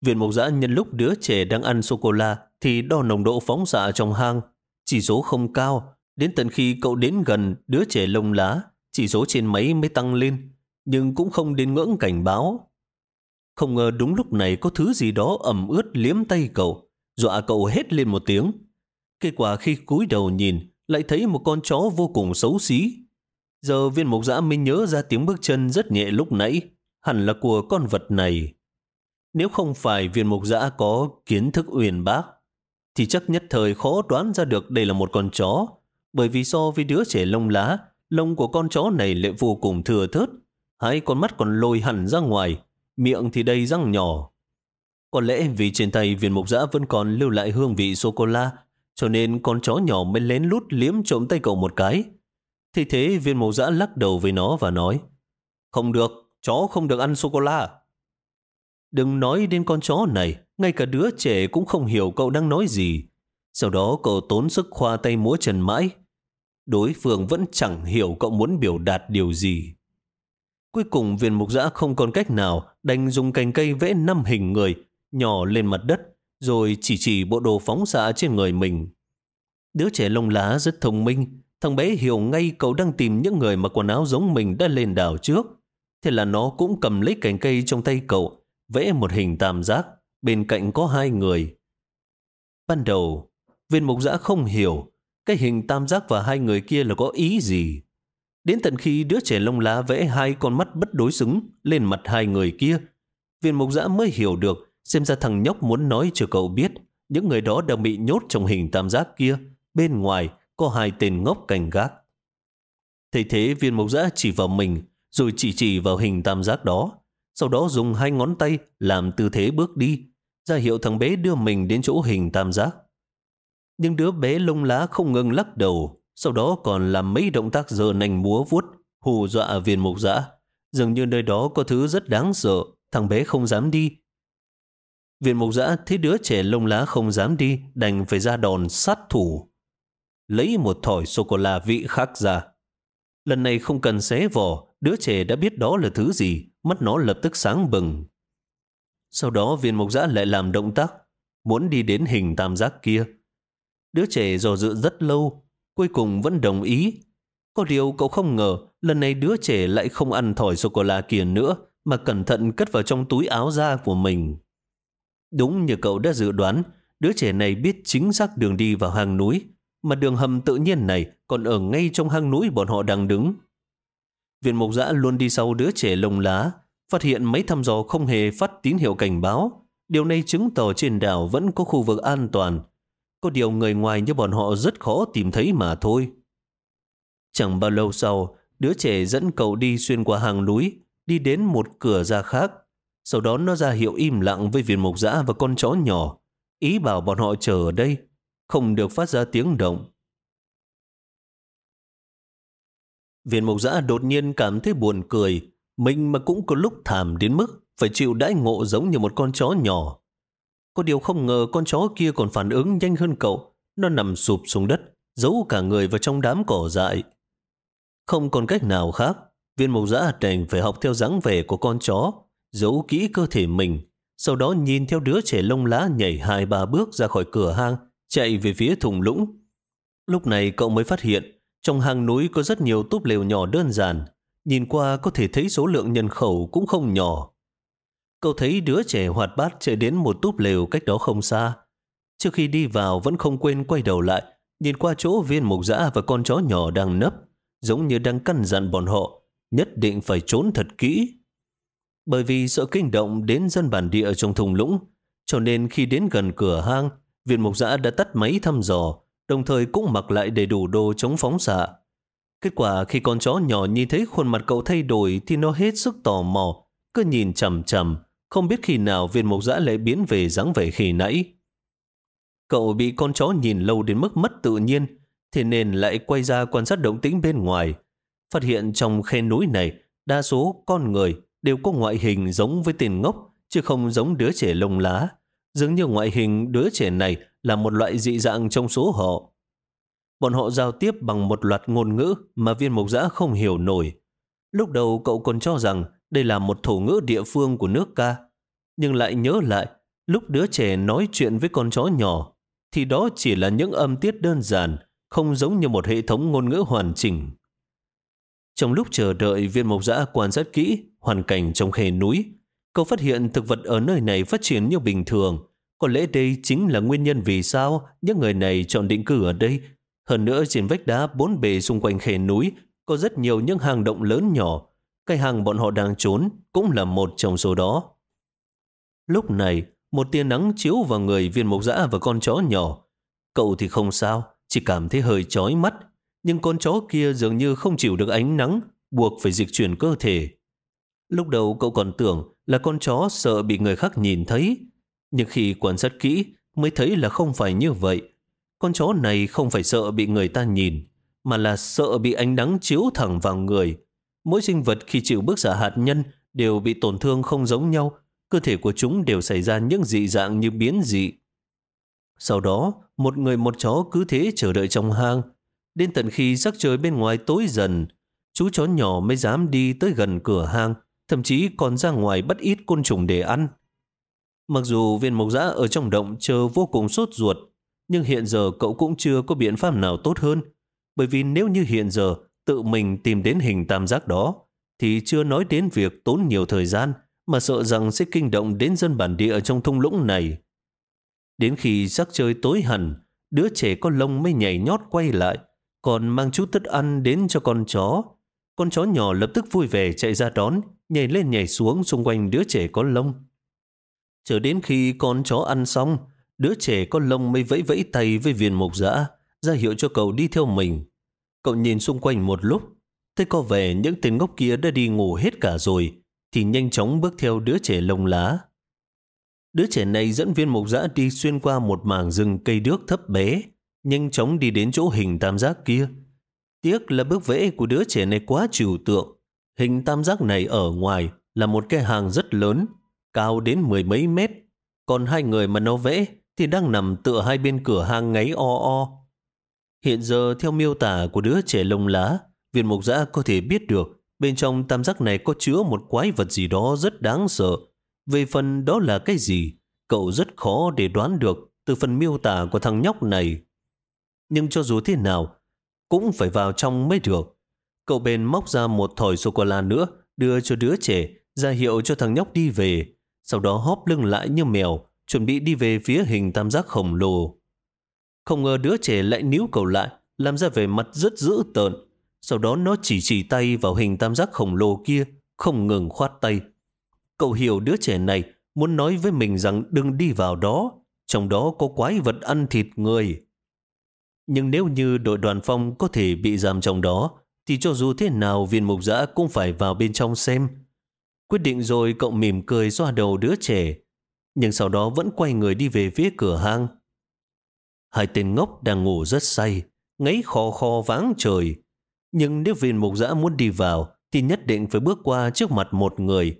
Viện mộc giã nhân lúc đứa trẻ đang ăn sô-cô-la thì đo nồng độ phóng xạ trong hang. Chỉ số không cao, đến tận khi cậu đến gần đứa trẻ lông lá, chỉ số trên máy mới tăng lên, nhưng cũng không đến ngưỡng cảnh báo. Không ngờ đúng lúc này có thứ gì đó ẩm ướt liếm tay cậu, dọa cậu hét lên một tiếng. Kết quả khi cúi đầu nhìn, lại thấy một con chó vô cùng xấu xí. Giờ viên mục giã mới nhớ ra tiếng bước chân rất nhẹ lúc nãy, hẳn là của con vật này. Nếu không phải viên mục giã có kiến thức uyển bác, thì chắc nhất thời khó đoán ra được đây là một con chó, bởi vì so với đứa trẻ lông lá, lông của con chó này lại vô cùng thừa thớt, hai con mắt còn lôi hẳn ra ngoài, miệng thì đầy răng nhỏ. Có lẽ vì trên tay viên mục giã vẫn còn lưu lại hương vị sô-cô-la, cho nên con chó nhỏ mới lén lút liếm trộm tay cậu một cái. Thì thế viên mục giã lắc đầu với nó và nói, Không được, chó không được ăn sô-cô-la. Đừng nói đến con chó này, ngay cả đứa trẻ cũng không hiểu cậu đang nói gì. Sau đó cậu tốn sức khoa tay múa chân mãi. Đối phương vẫn chẳng hiểu cậu muốn biểu đạt điều gì. Cuối cùng viên mục giã không còn cách nào đành dùng cành cây vẽ năm hình người nhỏ lên mặt đất rồi chỉ chỉ bộ đồ phóng xạ trên người mình. Đứa trẻ lông lá rất thông minh, thằng bé hiểu ngay cậu đang tìm những người mặc quần áo giống mình đã lên đảo trước. Thế là nó cũng cầm lấy cành cây trong tay cậu, vẽ một hình tam giác, bên cạnh có hai người. Ban đầu, viên mục giã không hiểu cái hình tam giác và hai người kia là có ý gì. Đến tận khi đứa trẻ lông lá vẽ hai con mắt bất đối xứng lên mặt hai người kia, viên mục giã mới hiểu được xem ra thằng nhóc muốn nói cho cậu biết những người đó đang bị nhốt trong hình tam giác kia, bên ngoài có hai tên ngốc canh gác. Thế thế viên mục giã chỉ vào mình, rồi chỉ chỉ vào hình tam giác đó, sau đó dùng hai ngón tay làm tư thế bước đi, ra hiệu thằng bé đưa mình đến chỗ hình tam giác. Nhưng đứa bé lông lá không ngừng lắc đầu, sau đó còn làm mấy động tác giờ nành múa vuốt, hù dọa viên mục giã. Dường như nơi đó có thứ rất đáng sợ, thằng bé không dám đi. Viên mục giã thấy đứa trẻ lông lá không dám đi, đành phải ra đòn sát thủ. Lấy một thỏi sô-cô-la vị khác ra. Lần này không cần xé vỏ, đứa trẻ đã biết đó là thứ gì, mắt nó lập tức sáng bừng. Sau đó viên mục giã lại làm động tác, muốn đi đến hình tam giác kia. Đứa trẻ dò dự rất lâu, cuối cùng vẫn đồng ý. Có điều cậu không ngờ, lần này đứa trẻ lại không ăn thỏi sô-cô-la kia nữa, mà cẩn thận cất vào trong túi áo da của mình. Đúng như cậu đã dự đoán, đứa trẻ này biết chính xác đường đi vào hang núi, mà đường hầm tự nhiên này còn ở ngay trong hang núi bọn họ đang đứng. Viện mục giã luôn đi sau đứa trẻ lông lá, phát hiện mấy thăm dò không hề phát tín hiệu cảnh báo. Điều này chứng tỏ trên đảo vẫn có khu vực an toàn. Có điều người ngoài như bọn họ rất khó tìm thấy mà thôi. Chẳng bao lâu sau, đứa trẻ dẫn cậu đi xuyên qua hàng núi, đi đến một cửa ra khác. Sau đó nó ra hiệu im lặng với viên mục giã và con chó nhỏ, ý bảo bọn họ chờ ở đây, không được phát ra tiếng động. Viên Mộc giã đột nhiên cảm thấy buồn cười, mình mà cũng có lúc thảm đến mức phải chịu đãi ngộ giống như một con chó nhỏ. Có điều không ngờ con chó kia còn phản ứng nhanh hơn cậu, nó nằm sụp xuống đất, giấu cả người vào trong đám cỏ dại. Không còn cách nào khác, viên Mộc giã đành phải học theo dáng vẻ của con chó, giấu kỹ cơ thể mình, sau đó nhìn theo đứa trẻ lông lá nhảy hai ba bước ra khỏi cửa hang, chạy về phía thùng lũng. Lúc này cậu mới phát hiện, trong hang núi có rất nhiều túp lều nhỏ đơn giản, nhìn qua có thể thấy số lượng nhân khẩu cũng không nhỏ. Cậu thấy đứa trẻ hoạt bát chạy đến một túp lều cách đó không xa. Trước khi đi vào vẫn không quên quay đầu lại, nhìn qua chỗ viên mục dã và con chó nhỏ đang nấp, giống như đang căn dặn bọn họ, nhất định phải trốn thật kỹ bởi vì sợ kinh động đến dân bản địa trong thùng lũng, cho nên khi đến gần cửa hang, viên mục dã đã tắt máy thăm dò, đồng thời cũng mặc lại đầy đủ đồ chống phóng xạ. Kết quả khi con chó nhỏ nhìn thấy khuôn mặt cậu thay đổi thì nó hết sức tò mò, cứ nhìn chầm chầm, không biết khi nào viên mộc giã lại biến về dáng vẻ khi nãy. Cậu bị con chó nhìn lâu đến mức mất tự nhiên, thế nên lại quay ra quan sát động tĩnh bên ngoài. Phát hiện trong khe núi này, đa số con người đều có ngoại hình giống với tiền ngốc, chứ không giống đứa trẻ lông lá. Dường như ngoại hình đứa trẻ này là một loại dị dạng trong số họ. Bọn họ giao tiếp bằng một loạt ngôn ngữ mà viên mộc giã không hiểu nổi. Lúc đầu cậu còn cho rằng đây là một thổ ngữ địa phương của nước ca. Nhưng lại nhớ lại, lúc đứa trẻ nói chuyện với con chó nhỏ, thì đó chỉ là những âm tiết đơn giản, không giống như một hệ thống ngôn ngữ hoàn chỉnh. Trong lúc chờ đợi viên mộc giã quan sát kỹ hoàn cảnh trong khe núi, cậu phát hiện thực vật ở nơi này phát triển như bình thường, có lẽ đây chính là nguyên nhân vì sao những người này chọn định cư ở đây. Hơn nữa trên vách đá bốn bề xung quanh khe núi có rất nhiều những hang động lớn nhỏ. Cái hang bọn họ đang trốn cũng là một trong số đó. Lúc này, một tia nắng chiếu vào người viên mộc dã và con chó nhỏ. Cậu thì không sao, chỉ cảm thấy hơi chói mắt. Nhưng con chó kia dường như không chịu được ánh nắng, buộc phải dịch chuyển cơ thể. Lúc đầu cậu còn tưởng là con chó sợ bị người khác nhìn thấy. Nhưng khi quan sát kỹ mới thấy là không phải như vậy. Con chó này không phải sợ bị người ta nhìn, mà là sợ bị ánh nắng chiếu thẳng vào người. Mỗi sinh vật khi chịu bức xạ hạt nhân đều bị tổn thương không giống nhau, cơ thể của chúng đều xảy ra những dị dạng như biến dị. Sau đó, một người một chó cứ thế chờ đợi trong hang. Đến tận khi sắc trời bên ngoài tối dần, chú chó nhỏ mới dám đi tới gần cửa hang, thậm chí còn ra ngoài bắt ít côn trùng để ăn. Mặc dù viên mộc giã ở trong động chờ vô cùng sốt ruột, nhưng hiện giờ cậu cũng chưa có biện pháp nào tốt hơn. Bởi vì nếu như hiện giờ tự mình tìm đến hình tam giác đó, thì chưa nói đến việc tốn nhiều thời gian, mà sợ rằng sẽ kinh động đến dân bản địa trong thung lũng này. Đến khi sắc trời tối hẳn, đứa trẻ con lông mới nhảy nhót quay lại, còn mang chút thức ăn đến cho con chó. Con chó nhỏ lập tức vui vẻ chạy ra đón, nhảy lên nhảy xuống xung quanh đứa trẻ có lông. Chờ đến khi con chó ăn xong, đứa trẻ con lông mới vẫy vẫy tay với viên mục dã, ra hiệu cho cậu đi theo mình. Cậu nhìn xung quanh một lúc, thấy có vẻ những tên ngốc kia đã đi ngủ hết cả rồi, thì nhanh chóng bước theo đứa trẻ lông lá. Đứa trẻ này dẫn viên mục dã đi xuyên qua một mảng rừng cây đước thấp bé, nhanh chóng đi đến chỗ hình tam giác kia. Tiếc là bước vẽ của đứa trẻ này quá trừu tượng. Hình tam giác này ở ngoài là một cái hàng rất lớn, cao đến mười mấy mét. Còn hai người mà nó vẽ thì đang nằm tựa hai bên cửa hang ngáy o o. Hiện giờ theo miêu tả của đứa trẻ lông lá, viên mục giã có thể biết được bên trong tam giác này có chứa một quái vật gì đó rất đáng sợ. Về phần đó là cái gì, cậu rất khó để đoán được từ phần miêu tả của thằng nhóc này. Nhưng cho dù thế nào, cũng phải vào trong mới được. Cậu bền móc ra một thỏi sô-cô-la nữa, đưa cho đứa trẻ, ra hiệu cho thằng nhóc đi về. Sau đó hóp lưng lại như mèo, chuẩn bị đi về phía hình tam giác khổng lồ. Không ngờ đứa trẻ lại níu cầu lại, làm ra vẻ mặt rất dữ tợn. Sau đó nó chỉ chỉ tay vào hình tam giác khổng lồ kia, không ngừng khoát tay. Cậu hiểu đứa trẻ này muốn nói với mình rằng đừng đi vào đó, trong đó có quái vật ăn thịt người. Nhưng nếu như đội đoàn phong có thể bị giam trong đó, thì cho dù thế nào viên mục giã cũng phải vào bên trong xem. Quyết định rồi cậu mỉm cười xoa đầu đứa trẻ, nhưng sau đó vẫn quay người đi về phía cửa hang. Hai tên ngốc đang ngủ rất say, ngáy khò khò váng trời. Nhưng nếu viên mục giã muốn đi vào, thì nhất định phải bước qua trước mặt một người.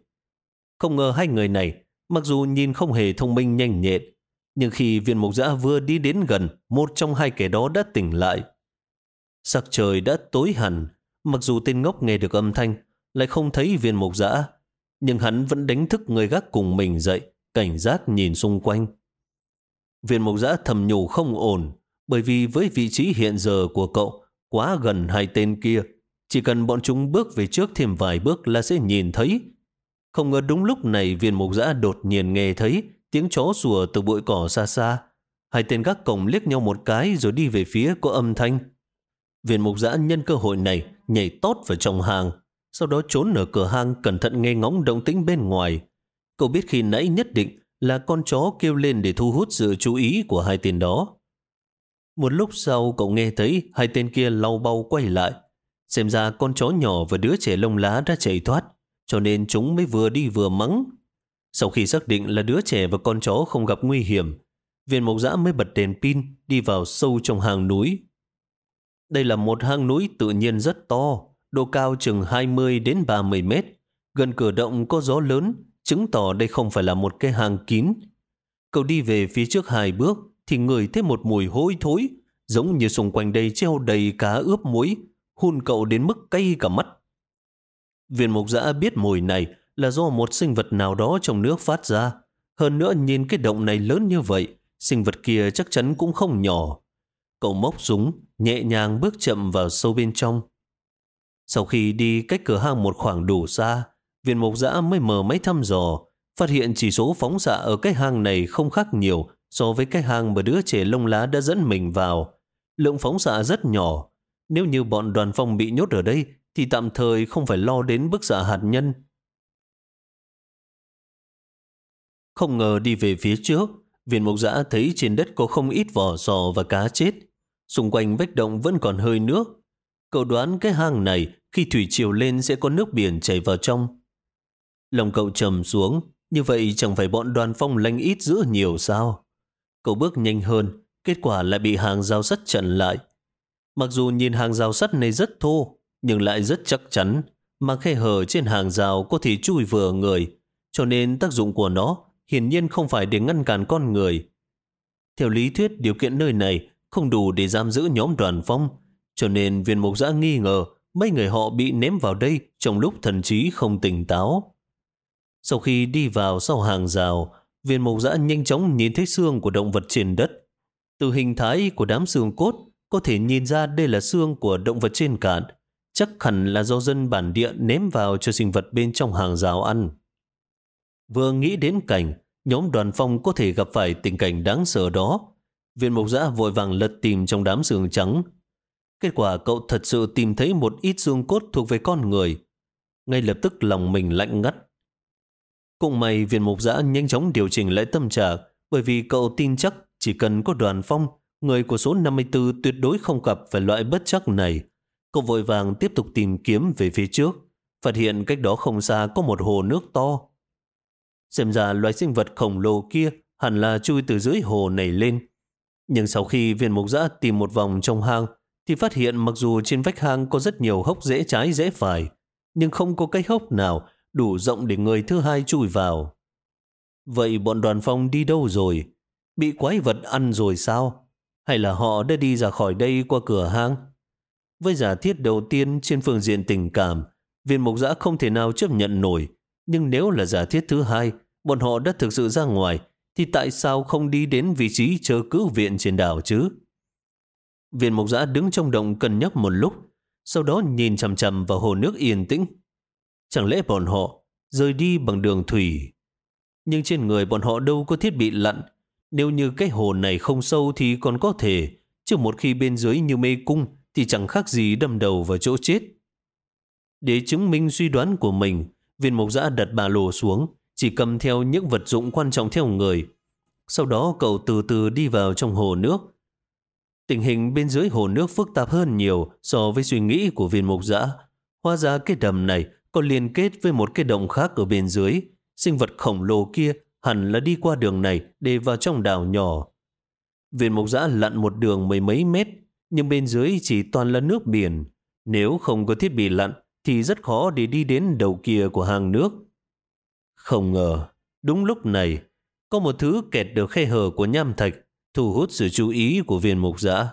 Không ngờ hai người này, mặc dù nhìn không hề thông minh nhanh nhẹn, nhưng khi viên mục giã vừa đi đến gần, một trong hai kẻ đó đã tỉnh lại. Sắc trời đã tối hẳn, mặc dù tên ngốc nghe được âm thanh, lại không thấy viên mục giã, nhưng hắn vẫn đánh thức người gác cùng mình dậy, cảnh giác nhìn xung quanh. Viên mục giã thầm nhủ không ổn, bởi vì với vị trí hiện giờ của cậu quá gần hai tên kia, chỉ cần bọn chúng bước về trước thêm vài bước là sẽ nhìn thấy. Không ngờ đúng lúc này viên mục giã đột nhiên nghe thấy tiếng chó sủa từ bụi cỏ xa xa. Hai tên gác cổng liếc nhau một cái rồi đi về phía có âm thanh. Viên mục giã nhân cơ hội này nhảy tót vào trong hàng, sau đó trốn ở cửa hang cẩn thận nghe ngóng động tĩnh bên ngoài. Cậu biết khi nãy nhất định là con chó kêu lên để thu hút sự chú ý của hai tên đó. Một lúc sau cậu nghe thấy hai tên kia lau bao quay lại. Xem ra con chó nhỏ và đứa trẻ lông lá đã chạy thoát, cho nên chúng mới vừa đi vừa mắng. Sau khi xác định là đứa trẻ và con chó không gặp nguy hiểm, viên mộc dã mới bật đèn pin đi vào sâu trong hang núi. Đây là một hang núi tự nhiên rất to, độ cao chừng 20 đến 30 mét. Gần cửa động có gió lớn, chứng tỏ đây không phải là một cái hang kín. Cậu đi về phía trước hai bước thì ngửi thấy một mùi hôi thối, giống như xung quanh đây treo đầy cá ướp muối, hôn cậu đến mức cay cả mắt. Viên mục giã biết mùi này là do một sinh vật nào đó trong nước phát ra. Hơn nữa nhìn cái động này lớn như vậy, sinh vật kia chắc chắn cũng không nhỏ. Cậu móc súng, nhẹ nhàng bước chậm vào sâu bên trong. Sau khi đi cách cửa hang một khoảng đủ xa, viên mục giã mới mở máy thăm dò, phát hiện chỉ số phóng xạ ở cái hang này không khác nhiều so với cái hang mà đứa trẻ lông lá đã dẫn mình vào. Lượng phóng xạ rất nhỏ. Nếu như bọn đoàn phong bị nhốt ở đây, thì tạm thời không phải lo đến bức xạ hạt nhân. Không ngờ đi về phía trước, viên mộc giã thấy trên đất có không ít vỏ sò và cá chết. Xung quanh vách động vẫn còn hơi nước. Cậu đoán cái hang này khi thủy triều lên sẽ có nước biển chảy vào trong. Lòng cậu trầm xuống, như vậy chẳng phải bọn đoàn phong lanh ít giữ nhiều sao? Cậu bước nhanh hơn, kết quả lại bị hàng rào sắt chặn lại. Mặc dù nhìn hàng rào sắt này rất thô, nhưng lại rất chắc chắn, mà khe hở trên hàng rào có thể chui vừa người, cho nên tác dụng của nó hiển nhiên không phải để ngăn cản con người. Theo lý thuyết, điều kiện nơi này không đủ để giam giữ nhóm đoàn phong, cho nên viên mục giã nghi ngờ mấy người họ bị ném vào đây trong lúc thần trí không tỉnh táo. Sau khi đi vào sau hàng rào, viên Mộc giã nhanh chóng nhìn thấy xương của động vật trên đất. Từ hình thái của đám xương cốt, có thể nhìn ra đây là xương của động vật trên cạn. Chắc hẳn là do dân bản địa ném vào cho sinh vật bên trong hàng rào ăn. Vừa nghĩ đến cảnh, nhóm đoàn phong có thể gặp phải tình cảnh đáng sợ đó. Viên Mộc giã vội vàng lật tìm trong đám xương trắng. Kết quả cậu thật sự tìm thấy một ít xương cốt thuộc về con người. Ngay lập tức lòng mình lạnh ngắt. Cũng may viên mục giã nhanh chóng điều chỉnh lại tâm trạng bởi vì cậu tin chắc chỉ cần có đoàn phong, người của số 54 tuyệt đối không gặp phải loại bất chắc này. Cậu vội vàng tiếp tục tìm kiếm về phía trước, phát hiện cách đó không xa có một hồ nước to. Xem ra loài sinh vật khổng lồ kia hẳn là chui từ dưới hồ này lên. Nhưng sau khi viên mục giã tìm một vòng trong hang, thì phát hiện mặc dù trên vách hang có rất nhiều hốc dễ trái dễ phải, nhưng không có cái hốc nào đủ rộng để người thứ hai chui vào. Vậy bọn đoàn phong đi đâu rồi? Bị quái vật ăn rồi sao? Hay là họ đã đi ra khỏi đây qua cửa hang? Với giả thiết đầu tiên trên phương diện tình cảm, viên mục giã không thể nào chấp nhận nổi. Nhưng nếu là giả thiết thứ hai, bọn họ đã thực sự ra ngoài, thì tại sao không đi đến vị trí chờ cứu viện trên đảo chứ? Viên mục giã đứng trong động cân nhắc một lúc, sau đó nhìn chầm chầm vào hồ nước yên tĩnh. Chẳng lẽ bọn họ rời đi bằng đường thủy? Nhưng trên người bọn họ đâu có thiết bị lặn. Nếu như cái hồ này không sâu thì còn có thể, chứ một khi bên dưới như mê cung thì chẳng khác gì đâm đầu vào chỗ chết. Để chứng minh suy đoán của mình, viên mộc giã đặt bà lồ xuống, chỉ cầm theo những vật dụng quan trọng theo người. Sau đó cậu từ từ đi vào trong hồ nước. Tình hình bên dưới hồ nước phức tạp hơn nhiều so với suy nghĩ của viên mục giã. Hóa ra cái đầm này có liên kết với một cái động khác ở bên dưới. Sinh vật khổng lồ kia hẳn là đi qua đường này để vào trong đảo nhỏ. Viên mục giã lặn một đường mấy mấy mét, nhưng bên dưới chỉ toàn là nước biển. Nếu không có thiết bị lặn, thì rất khó để đi đến đầu kia của hang nước. Không ngờ, đúng lúc này, có một thứ kẹt được khe hở của nham thạch, thu hút sự chú ý của viên mục giã.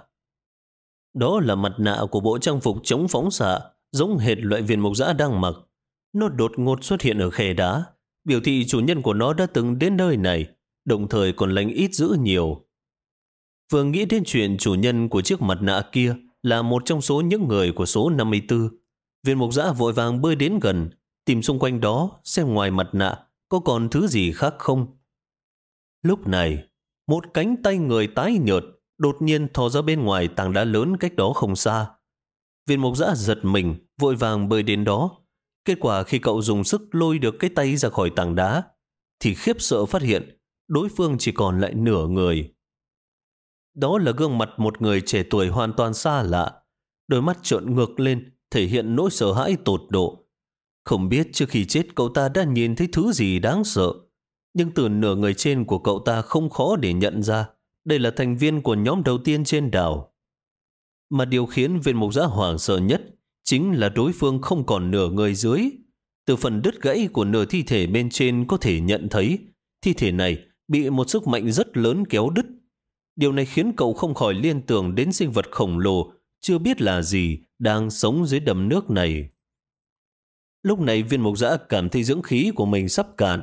Đó là mặt nạ của bộ trang phục chống phóng xạ, giống hệt loại viên mục giã đang mặc. Nó đột ngột xuất hiện ở khe đá, biểu thị chủ nhân của nó đã từng đến nơi này, đồng thời còn lành ít dữ nhiều. Vừa nghĩ đến chuyện chủ nhân của chiếc mặt nạ kia là một trong số những người của số 54, viên mục giã vội vàng bơi đến gần, tìm xung quanh đó xem ngoài mặt nạ có còn thứ gì khác không. Lúc này, một cánh tay người tái nhợt đột nhiên thò ra bên ngoài tảng đá lớn cách đó không xa. Viên mục giã giật mình, vội vàng bơi đến đó, Kết quả khi cậu dùng sức lôi được cái tay ra khỏi tảng đá, thì khiếp sợ phát hiện đối phương chỉ còn lại nửa người. Đó là gương mặt một người trẻ tuổi hoàn toàn xa lạ. Đôi mắt trợn ngược lên, thể hiện nỗi sợ hãi tột độ. Không biết trước khi chết cậu ta đã nhìn thấy thứ gì đáng sợ. Nhưng từ nửa người trên của cậu ta không khó để nhận ra đây là thành viên của nhóm đầu tiên trên đảo. Mà điều khiến viên mục giã hoảng sợ nhất chính là đối phương không còn nửa người dưới. Từ phần đứt gãy của nửa thi thể bên trên có thể nhận thấy thi thể này bị một sức mạnh rất lớn kéo đứt. Điều này khiến cậu không khỏi liên tưởng đến sinh vật khổng lồ chưa biết là gì đang sống dưới đầm nước này. Lúc này viên mục giã cảm thấy dưỡng khí của mình sắp cạn.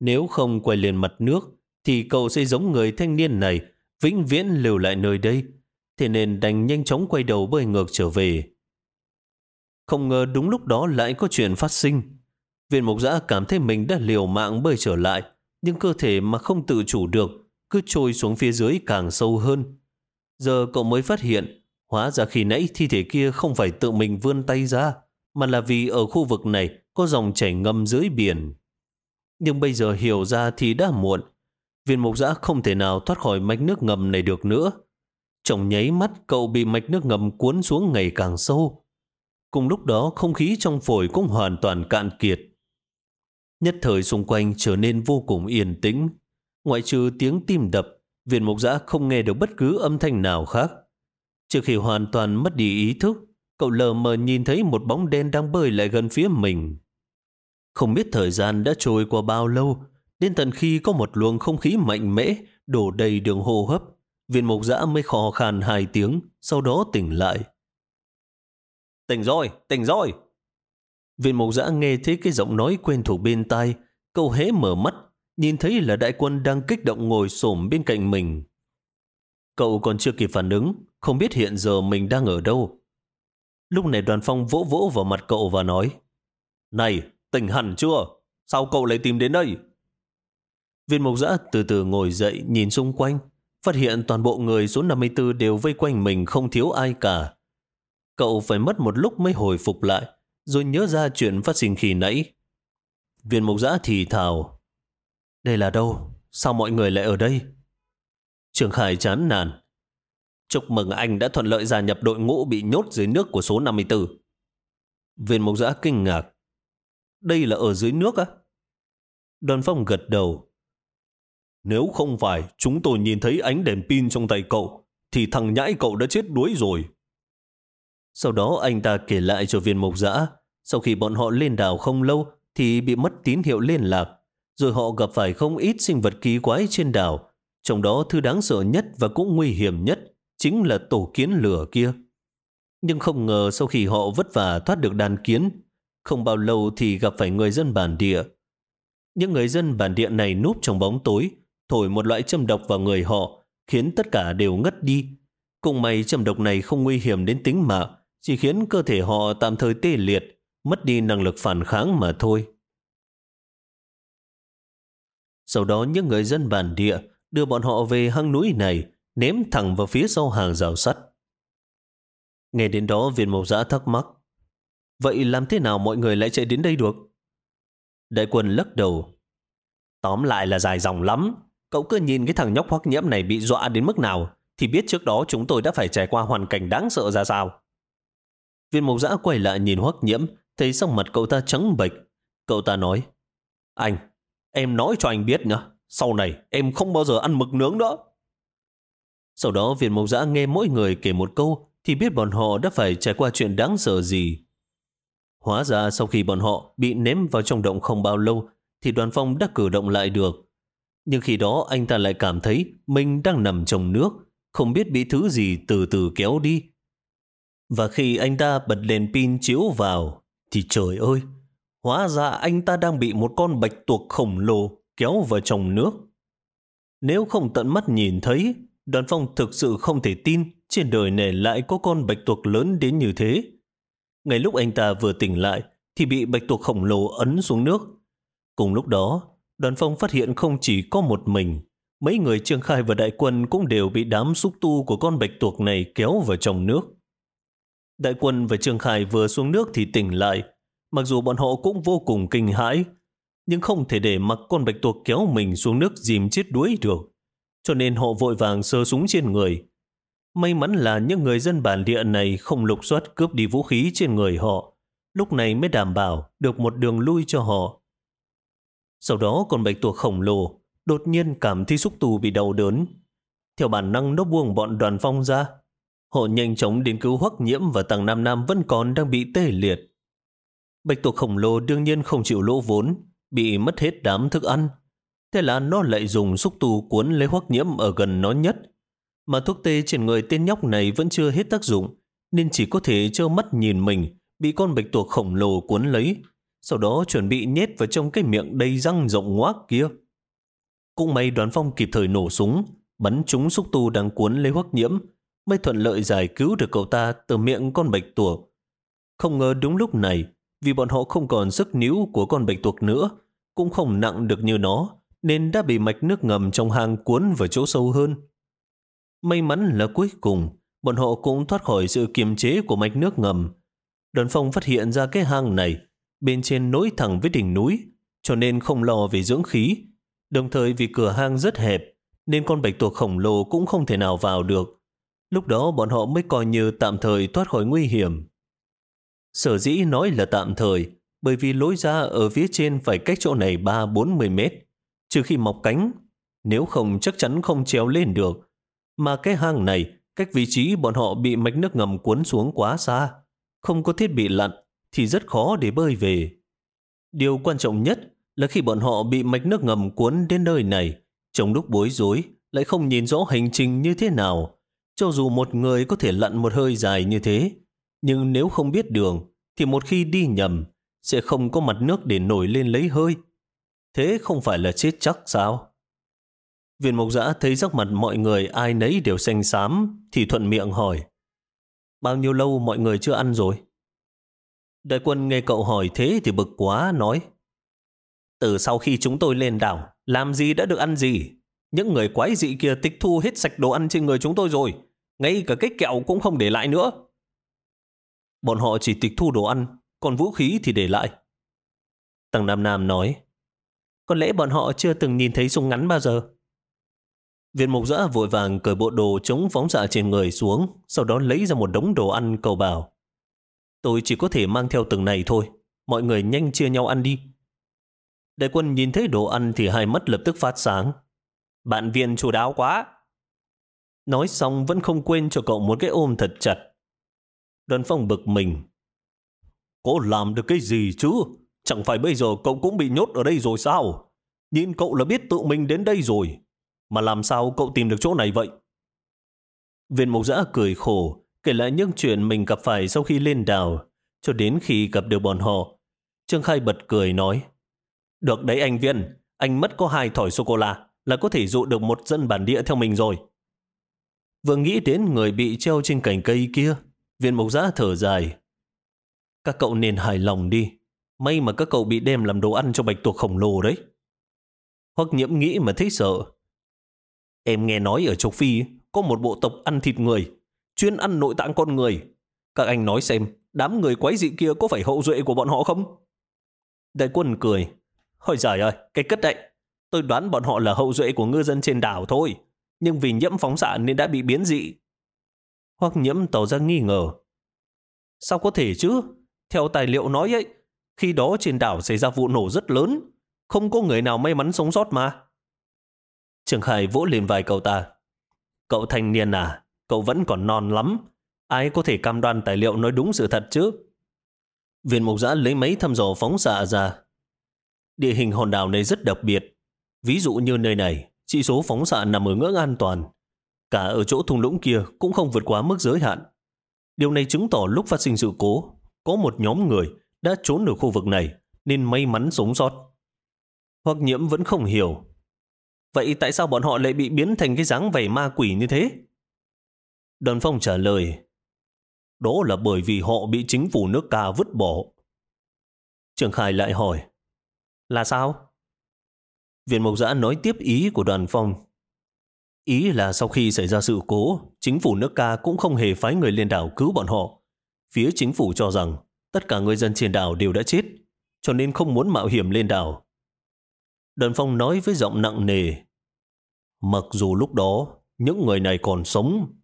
Nếu không quay liền mặt nước thì cậu sẽ giống người thanh niên này vĩnh viễn lưu lại nơi đây. Thế nên đành nhanh chóng quay đầu bơi ngược trở về. Không ngờ đúng lúc đó lại có chuyện phát sinh. Viên mục giã cảm thấy mình đã liều mạng bơi trở lại, nhưng cơ thể mà không tự chủ được, cứ trôi xuống phía dưới càng sâu hơn. Giờ cậu mới phát hiện, hóa ra khi nãy thi thể kia không phải tự mình vươn tay ra, mà là vì ở khu vực này có dòng chảy ngầm dưới biển. Nhưng bây giờ hiểu ra thì đã muộn. Viên mục giã không thể nào thoát khỏi mạch nước ngầm này được nữa. Trong nháy mắt cậu bị mạch nước ngầm cuốn xuống ngày càng sâu. Cùng lúc đó không khí trong phổi cũng hoàn toàn cạn kiệt. Nhất thời xung quanh trở nên vô cùng yên tĩnh. Ngoại trừ tiếng tim đập, viên mục giã không nghe được bất cứ âm thanh nào khác. Trước khi hoàn toàn mất đi ý thức, cậu lờ mờ nhìn thấy một bóng đen đang bơi lại gần phía mình. Không biết thời gian đã trôi qua bao lâu, đến tận khi có một luồng không khí mạnh mẽ đổ đầy đường hô hấp, viên mục giã mới khò khàn hai tiếng, sau đó tỉnh lại. Tỉnh rồi, tỉnh rồi! Viên mục giã nghe thấy cái giọng nói quen thuộc bên tai, cậu hé mở mắt, nhìn thấy là đại quân đang kích động ngồi xổm bên cạnh mình. Cậu còn chưa kịp phản ứng, không biết hiện giờ mình đang ở đâu. Lúc này đoàn phong vỗ vỗ vào mặt cậu và nói Này, tỉnh hẳn chưa? Sao cậu lại tìm đến đây? Viên mục giã từ từ ngồi dậy nhìn xung quanh, phát hiện toàn bộ người số 54 đều vây quanh mình không thiếu ai cả. Cậu phải mất một lúc mới hồi phục lại, rồi nhớ ra chuyện phát sinh khi nãy. Viên mục giã thì thào. Đây là đâu? Sao mọi người lại ở đây? Trường Khải chán nản. Chúc mừng anh đã thuận lợi gia nhập đội ngũ bị nhốt dưới nước của số 54. Viên mục giã kinh ngạc. Đây là ở dưới nước á? Đoàn phong gật đầu. Nếu không phải chúng tôi nhìn thấy ánh đèn pin trong tay cậu, thì thằng nhãi cậu đã chết đuối rồi. Sau đó anh ta kể lại cho viên mục giã, sau khi bọn họ lên đảo không lâu thì bị mất tín hiệu liên lạc, rồi họ gặp phải không ít sinh vật kỳ quái trên đảo, trong đó thứ đáng sợ nhất và cũng nguy hiểm nhất chính là tổ kiến lửa kia. Nhưng không ngờ sau khi họ vất vả thoát được đàn kiến, không bao lâu thì gặp phải người dân bản địa. Những người dân bản địa này núp trong bóng tối, thổi một loại châm độc vào người họ, khiến tất cả đều ngất đi. Cùng may châm độc này không nguy hiểm đến tính mạng, chỉ khiến cơ thể họ tạm thời tê liệt, mất đi năng lực phản kháng mà thôi. Sau đó những người dân bản địa đưa bọn họ về hang núi này, ném thẳng vào phía sau hàng rào sắt. Nghe đến đó viên mộc giã thắc mắc. Vậy làm thế nào mọi người lại chạy đến đây được? Đại quân lắc đầu. Tóm lại là dài dòng lắm. Cậu cứ nhìn cái thằng nhóc hoắc nhiễm này bị dọa đến mức nào thì biết trước đó chúng tôi đã phải trải qua hoàn cảnh đáng sợ ra sao. Viên mộc giã quay lại nhìn hoắc nhiễm, thấy sắc mặt cậu ta trắng bệch. Cậu ta nói, anh, em nói cho anh biết nhá, sau này em không bao giờ ăn mực nướng nữa. Sau đó viên mộc giã nghe mỗi người kể một câu thì biết bọn họ đã phải trải qua chuyện đáng sợ gì. Hóa ra sau khi bọn họ bị ném vào trong động không bao lâu thì đoàn phong đã cử động lại được. Nhưng khi đó anh ta lại cảm thấy mình đang nằm trong nước, không biết bị thứ gì từ từ kéo đi. Và khi anh ta bật đèn pin chiếu vào, thì trời ơi, hóa ra anh ta đang bị một con bạch tuộc khổng lồ kéo vào trong nước. Nếu không tận mắt nhìn thấy, đoàn phong thực sự không thể tin trên đời này lại có con bạch tuộc lớn đến như thế. Ngay lúc anh ta vừa tỉnh lại, thì bị bạch tuộc khổng lồ ấn xuống nước. Cùng lúc đó, đoàn phong phát hiện không chỉ có một mình, mấy người Trương Khai và Đại Quân cũng đều bị đám xúc tu của con bạch tuộc này kéo vào trong nước. Đại quân và Trương khai vừa xuống nước thì tỉnh lại. Mặc dù bọn họ cũng vô cùng kinh hãi, nhưng không thể để mặc con bạch tuộc kéo mình xuống nước dìm chết đuối được. Cho nên họ vội vàng sơ súng trên người. May mắn là những người dân bản địa này không lục soát cướp đi vũ khí trên người họ. Lúc này mới đảm bảo được một đường lui cho họ. Sau đó con bạch tuộc khổng lồ đột nhiên cảm thấy xúc tù bị đau đớn. Theo bản năng nó buông bọn đoàn phong ra Họ nhanh chóng đến cứu hoắc nhiễm và tàng Nam Nam vẫn còn đang bị tê liệt. Bạch tuộc khổng lồ đương nhiên không chịu lỗ vốn, bị mất hết đám thức ăn. Thế là nó lại dùng xúc tu cuốn lấy hoắc nhiễm ở gần nó nhất. Mà thuốc tê trên người tên nhóc này vẫn chưa hết tác dụng, nên chỉ có thể trơ mắt nhìn mình bị con bạch tuộc khổng lồ cuốn lấy, sau đó chuẩn bị nhét vào trong cái miệng đầy răng rộng ngoác kia. Cũng may đoán phong kịp thời nổ súng, bắn trúng xúc tu đang cuốn lấy hoắc nhiễm, mới thuận lợi giải cứu được cậu ta từ miệng con bạch tuộc. Không ngờ đúng lúc này, Vì bọn họ không còn sức níu của con bạch tuộc nữa, cũng không nặng được như nó, nên đã bị mạch nước ngầm trong hang cuốn vào chỗ sâu hơn. May mắn là cuối cùng, bọn họ cũng thoát khỏi sự kiềm chế của mạch nước ngầm. Đoàn phong phát hiện ra cái hang này, bên trên nối thẳng với đỉnh núi, cho nên không lo về dưỡng khí. Đồng thời vì cửa hang rất hẹp, nên con bạch tuộc khổng lồ cũng không thể nào vào được. Lúc đó bọn họ mới coi như tạm thời thoát khỏi nguy hiểm. Sở dĩ nói là tạm thời, bởi vì lối ra ở phía trên phải cách chỗ này 3-40 mét, trừ khi mọc cánh, nếu không chắc chắn không treo lên được. Mà cái hang này, cách vị trí bọn họ bị mạch nước ngầm cuốn xuống quá xa, không có thiết bị lặn thì rất khó để bơi về. Điều quan trọng nhất là khi bọn họ bị mạch nước ngầm cuốn đến nơi này, trong lúc bối rối lại không nhìn rõ hành trình như thế nào. Cho dù một người có thể lặn một hơi dài như thế, nhưng nếu không biết đường, thì một khi đi nhầm, sẽ không có mặt nước để nổi lên lấy hơi. Thế không phải là chết chắc sao? Viên mộc giã thấy sắc mặt mọi người ai nấy đều xanh xám, thì thuận miệng hỏi. Bao nhiêu lâu mọi người chưa ăn rồi? Đại quân nghe cậu hỏi thế thì bực quá, nói. Từ sau khi chúng tôi lên đảo, làm gì đã được ăn gì? Những người quái dị kia tịch thu hết sạch đồ ăn trên người chúng tôi rồi. Ngay cả cái kẹo cũng không để lại nữa. Bọn họ chỉ tịch thu đồ ăn, còn vũ khí thì để lại. Tầng Nam Nam nói, có lẽ bọn họ chưa từng nhìn thấy súng ngắn bao giờ. Viện mục giã vội vàng cởi bộ đồ chống phóng xạ trên người xuống, sau đó lấy ra một đống đồ ăn cầu bảo. Tôi chỉ có thể mang theo từng này thôi, mọi người nhanh chia nhau ăn đi. Đại quân nhìn thấy đồ ăn thì hai mắt lập tức phát sáng. Bạn viên chủ đáo quá. Nói xong vẫn không quên cho cậu một cái ôm thật chặt. Đoàn phong bực mình. "Cô làm được cái gì chứ? Chẳng phải bây giờ cậu cũng bị nhốt ở đây rồi sao? Nhìn cậu là biết tự mình đến đây rồi. Mà làm sao cậu tìm được chỗ này vậy? Viên mục giã cười khổ, kể lại những chuyện mình gặp phải sau khi lên đảo, cho đến khi gặp được bọn họ. Trương Khai bật cười nói, Được đấy anh Viên, anh mất có hai thỏi sô-cô-la là có thể dụ được một dân bản địa theo mình rồi. Vừa nghĩ đến người bị treo trên cành cây kia, viên mộc giã thở dài. Các cậu nên hài lòng đi. May mà các cậu bị đem làm đồ ăn cho bạch tuộc khổng lồ đấy. Hoặc nhiễm nghĩ mà thấy sợ. Em nghe nói ở châu Phi có một bộ tộc ăn thịt người, chuyên ăn nội tạng con người. Các anh nói xem, đám người quái dị kia có phải hậu duệ của bọn họ không? Đại quân cười. Hỏi giời ơi, cái cất đấy. Tôi đoán bọn họ là hậu duệ của ngư dân trên đảo thôi, nhưng vì nhiễm phóng xạ nên đã bị biến dị. Hoặc nhiễm tỏ ra nghi ngờ. Sao có thể chứ? Theo tài liệu nói ấy, khi đó trên đảo xảy ra vụ nổ rất lớn, không có người nào may mắn sống sót mà. Trường Khải vỗ lên vai cậu ta. Cậu thanh niên à, cậu vẫn còn non lắm. Ai có thể cam đoan tài liệu nói đúng sự thật chứ? Viên mục giã lấy máy thăm dò phóng xạ ra. Địa hình hòn đảo này rất đặc biệt. Ví dụ như nơi này, chỉ số phóng xạ nằm ở ngưỡng an toàn. Cả ở chỗ thung lũng kia cũng không vượt quá mức giới hạn. Điều này chứng tỏ lúc phát sinh sự cố, có một nhóm người đã trốn ở khu vực này nên may mắn sống sót. Hoặc nhiễm vẫn không hiểu. Vậy tại sao bọn họ lại bị biến thành cái dáng vẻ ma quỷ như thế? Đoàn phong trả lời, đó là bởi vì họ bị chính phủ nước ca vứt bỏ. Trường Khai lại hỏi, là sao? Viện Mộc Giã nói tiếp ý của đoàn phong. Ý là sau khi xảy ra sự cố, chính phủ nước ca cũng không hề phái người lên đảo cứu bọn họ. Phía chính phủ cho rằng tất cả người dân trên đảo đều đã chết, cho nên không muốn mạo hiểm lên đảo. Đơn phong nói với giọng nặng nề. Mặc dù lúc đó những người này còn sống,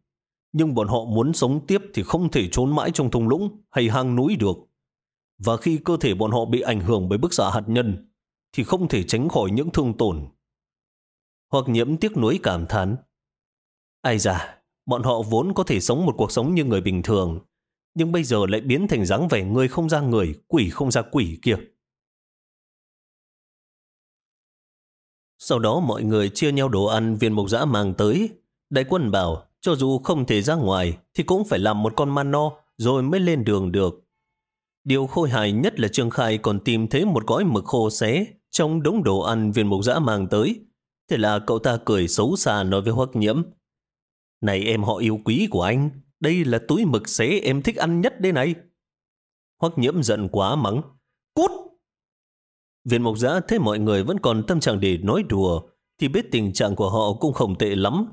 nhưng bọn họ muốn sống tiếp thì không thể trốn mãi trong thung lũng hay hang núi được. Và khi cơ thể bọn họ bị ảnh hưởng bởi bức xạ hạt nhân, thì không thể tránh khỏi những thương tổn. Hoặc nhiễm tiếc nuối cảm thán. Ai da, bọn họ vốn có thể sống một cuộc sống như người bình thường, nhưng bây giờ lại biến thành dáng vẻ người không ra người, quỷ không ra quỷ kia. Sau đó mọi người chia nhau đồ ăn viên mục giã mang tới. Đại quân bảo, cho dù không thể ra ngoài, thì cũng phải làm một con man no, rồi mới lên đường được. Điều khôi hài nhất là Trương Khai còn tìm thấy một gói mực khô xé trong đống đồ ăn viên mục giã mang tới. Thế là cậu ta cười xấu xa nói với Hoắc Nhiễm. Này em họ yêu quý của anh, đây là túi mực xế em thích ăn nhất đây này. Hoắc nhiễm giận quá mắng. Cút! Viên mộc giã thấy mọi người vẫn còn tâm trạng để nói đùa, thì biết tình trạng của họ cũng không tệ lắm.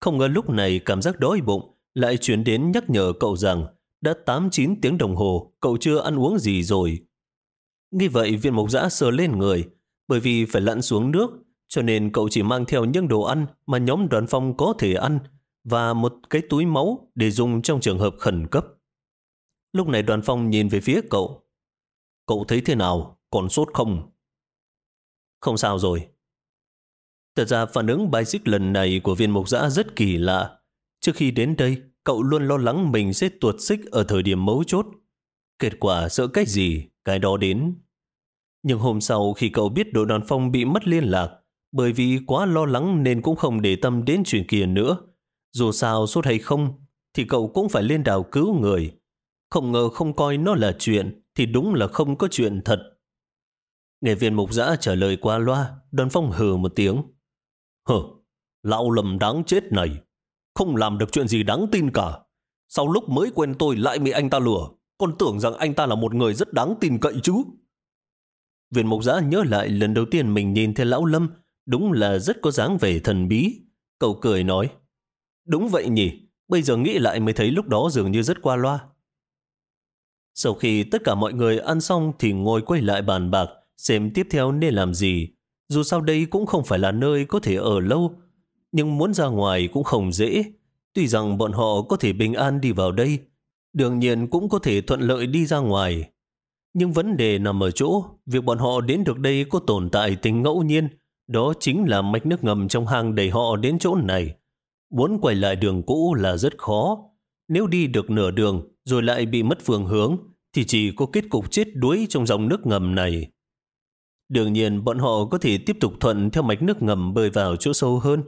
Không ngờ lúc này cảm giác đói bụng lại chuyển đến nhắc nhở cậu rằng đã 8-9 tiếng đồng hồ cậu chưa ăn uống gì rồi. Như vậy viên mộc giã sờ lên người, bởi vì phải lặn xuống nước, cho nên cậu chỉ mang theo những đồ ăn mà nhóm đoàn phong có thể ăn và một cái túi máu để dùng trong trường hợp khẩn cấp. Lúc này đoàn phong nhìn về phía cậu. Cậu thấy thế nào? Còn sốt không? Không sao rồi. Thật ra phản ứng bài xích lần này của viên mục giã rất kỳ lạ. Trước khi đến đây, cậu luôn lo lắng mình sẽ tuột xích ở thời điểm mấu chốt. Kết quả sợ cách gì, cái đó đến. Nhưng hôm sau khi cậu biết đội đoàn phong bị mất liên lạc, bởi vì quá lo lắng nên cũng không để tâm đến chuyện kia nữa. Dù sao sốt hay không, thì cậu cũng phải lên đảo cứu người. Không ngờ không coi nó là chuyện, thì đúng là không có chuyện thật. Nghe viên mục giã trả lời qua loa, đoàn phong hừ một tiếng. hờ lão lầm đáng chết này, không làm được chuyện gì đáng tin cả. Sau lúc mới quen tôi lại bị anh ta lừa, còn tưởng rằng anh ta là một người rất đáng tin cậy chứ. Viên mục giã nhớ lại lần đầu tiên mình nhìn thấy lão lâm, đúng là rất có dáng vẻ thần bí. Cậu cười nói, đúng vậy nhỉ, bây giờ nghĩ lại mới thấy lúc đó dường như rất qua loa. Sau khi tất cả mọi người ăn xong thì ngồi quay lại bàn bạc, xem tiếp theo nên làm gì. Dù sao đây cũng không phải là nơi có thể ở lâu, nhưng muốn ra ngoài cũng không dễ. Tuy rằng bọn họ có thể bình an đi vào đây, đương nhiên cũng có thể thuận lợi đi ra ngoài. Nhưng vấn đề nằm ở chỗ, việc bọn họ đến được đây có tồn tại tính ngẫu nhiên, đó chính là mạch nước ngầm trong hang đẩy họ đến chỗ này. Muốn quay lại đường cũ là rất khó. Nếu đi được nửa đường rồi lại bị mất phương hướng, thì chỉ có kết cục chết đuối trong dòng nước ngầm này. Đương nhiên, bọn họ có thể tiếp tục thuận theo mạch nước ngầm bơi vào chỗ sâu hơn.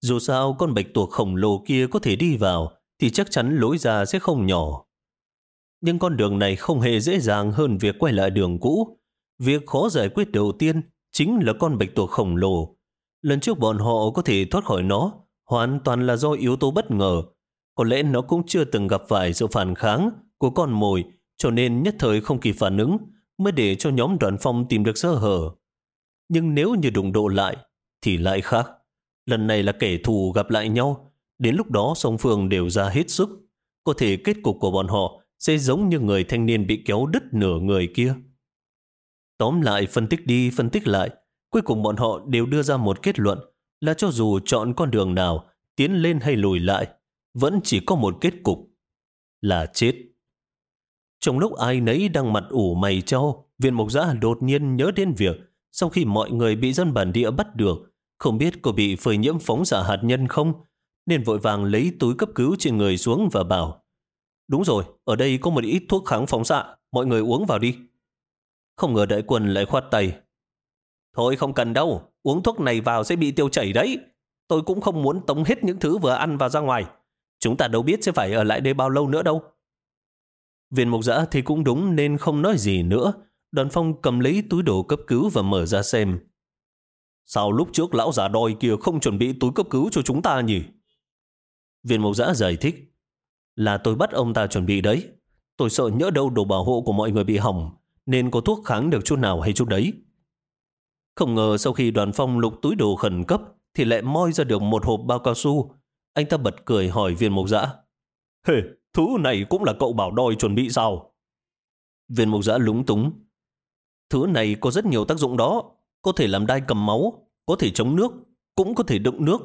Dù sao, con bạch tuộc khổng lồ kia có thể đi vào, thì chắc chắn lối ra sẽ không nhỏ. Nhưng con đường này không hề dễ dàng hơn việc quay lại đường cũ. Việc khó giải quyết đầu tiên chính là con bạch tuộc khổng lồ. Lần trước bọn họ có thể thoát khỏi nó, hoàn toàn là do yếu tố bất ngờ. Có lẽ nó cũng chưa từng gặp phải sự phản kháng của con mồi, cho nên nhất thời không kịp phản ứng mới để cho nhóm đoàn phong tìm được sơ hở. Nhưng nếu như đụng độ lại, thì lại khác. Lần này là kẻ thù gặp lại nhau, đến lúc đó song phương đều ra hết sức. Có thể kết cục của bọn họ sẽ giống như người thanh niên bị kéo đứt nửa người kia. Tóm lại phân tích đi phân tích lại, cuối cùng bọn họ đều đưa ra một kết luận là cho dù chọn con đường nào, tiến lên hay lùi lại, vẫn chỉ có một kết cục, là chết. Trong lúc ai nấy đang mặt ủ mày cho, viên mộc giã đột nhiên nhớ đến việc sau khi mọi người bị dân bản địa bắt được, không biết có bị phơi nhiễm phóng xạ hạt nhân không, nên vội vàng lấy túi cấp cứu trên người xuống và bảo Đúng rồi, ở đây có một ít thuốc kháng phóng xạ, mọi người uống vào đi. Không ngờ đại quân lại khoát tay. Thôi không cần đâu, uống thuốc này vào sẽ bị tiêu chảy đấy. Tôi cũng không muốn tống hết những thứ vừa ăn vào ra ngoài. Chúng ta đâu biết sẽ phải ở lại đây bao lâu nữa đâu. Viên mục giã thì cũng đúng nên không nói gì nữa. Đoàn phong cầm lấy túi đồ cấp cứu và mở ra xem. Sao lúc trước lão già đòi kia không chuẩn bị túi cấp cứu cho chúng ta nhỉ? Viên mục giã giải thích. Là tôi bắt ông ta chuẩn bị đấy. Tôi sợ nhỡ đâu đồ bảo hộ của mọi người bị hỏng, nên có thuốc kháng được chút nào hay chút đấy. Không ngờ sau khi đoàn phong lục túi đồ khẩn cấp, thì lại moi ra được một hộp bao cao su. Anh ta bật cười hỏi viên mục giã. Hề, Thứ này cũng là cậu bảo đòi chuẩn bị sao? Viên mục giã lúng túng. Thứ này có rất nhiều tác dụng đó. Có thể làm đai cầm máu, có thể chống nước, cũng có thể đựng nước.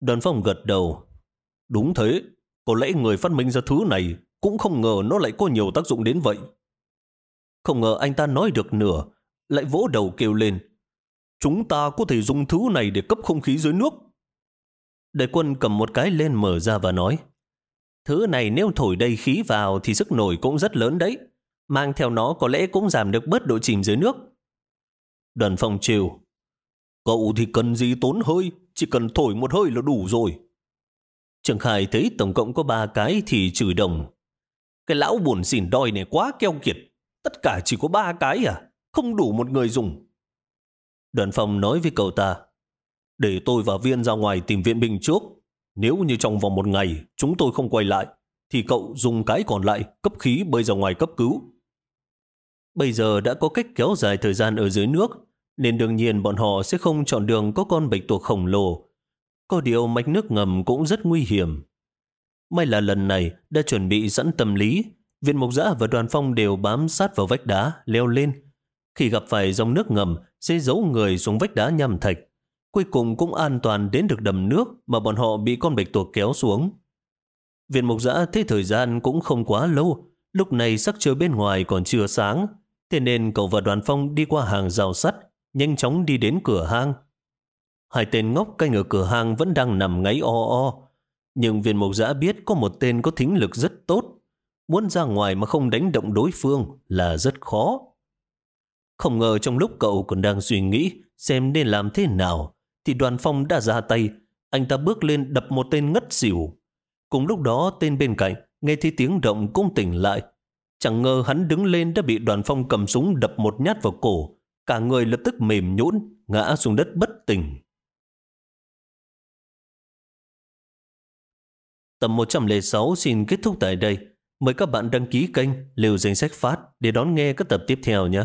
Đoàn phong gật đầu. Đúng thế, có lẽ người phát minh ra thứ này cũng không ngờ nó lại có nhiều tác dụng đến vậy. Không ngờ anh ta nói được nửa, lại vỗ đầu kêu lên. Chúng ta có thể dùng thứ này để cấp không khí dưới nước. Đại quân cầm một cái lên mở ra và nói. Thứ này nếu thổi đầy khí vào thì sức nổi cũng rất lớn đấy. Mang theo nó có lẽ cũng giảm được bớt độ chìm dưới nước. Đoàn phong chiều. Cậu thì cần gì tốn hơi, chỉ cần thổi một hơi là đủ rồi. Trường Khải thấy tổng cộng có ba cái thì chửi đồng. Cái lão buồn xỉn đòi này quá keo kiệt. Tất cả chỉ có ba cái à? Không đủ một người dùng. Đoàn phong nói với cậu ta. Để tôi và viên ra ngoài tìm viện binh trước. Nếu như trong vòng một ngày chúng tôi không quay lại, thì cậu dùng cái còn lại cấp khí bơi ra ngoài cấp cứu. Bây giờ đã có cách kéo dài thời gian ở dưới nước, nên đương nhiên bọn họ sẽ không chọn đường có con bạch tuộc khổng lồ. Có điều mạch nước ngầm cũng rất nguy hiểm. May là lần này đã chuẩn bị sẵn tâm lý, viện mục giã và đoàn phong đều bám sát vào vách đá, leo lên. Khi gặp phải dòng nước ngầm, sẽ giấu người xuống vách đá nhằm thạch. Cuối cùng cũng an toàn đến được đầm nước mà bọn họ bị con bạch tuộc kéo xuống. Viện mục giã thấy thời gian cũng không quá lâu, lúc này sắc trời bên ngoài còn chưa sáng, thế nên cậu và đoàn phong đi qua hàng rào sắt, nhanh chóng đi đến cửa hang. Hai tên ngốc canh ở cửa hang vẫn đang nằm ngáy o o, nhưng viên mục giã biết có một tên có thính lực rất tốt, muốn ra ngoài mà không đánh động đối phương là rất khó. Không ngờ trong lúc cậu còn đang suy nghĩ xem nên làm thế nào, thì đoàn phong đã ra tay, anh ta bước lên đập một tên ngất xỉu. Cùng lúc đó tên bên cạnh nghe thấy tiếng động cũng tỉnh lại. Chẳng ngờ hắn đứng lên đã bị đoàn phong cầm súng đập một nhát vào cổ. Cả người lập tức mềm nhũn ngã xuống đất bất tỉnh. Tập 106 xin kết thúc tại đây. Mời các bạn đăng ký kênh Liều Danh Sách Phát để đón nghe các tập tiếp theo nhé.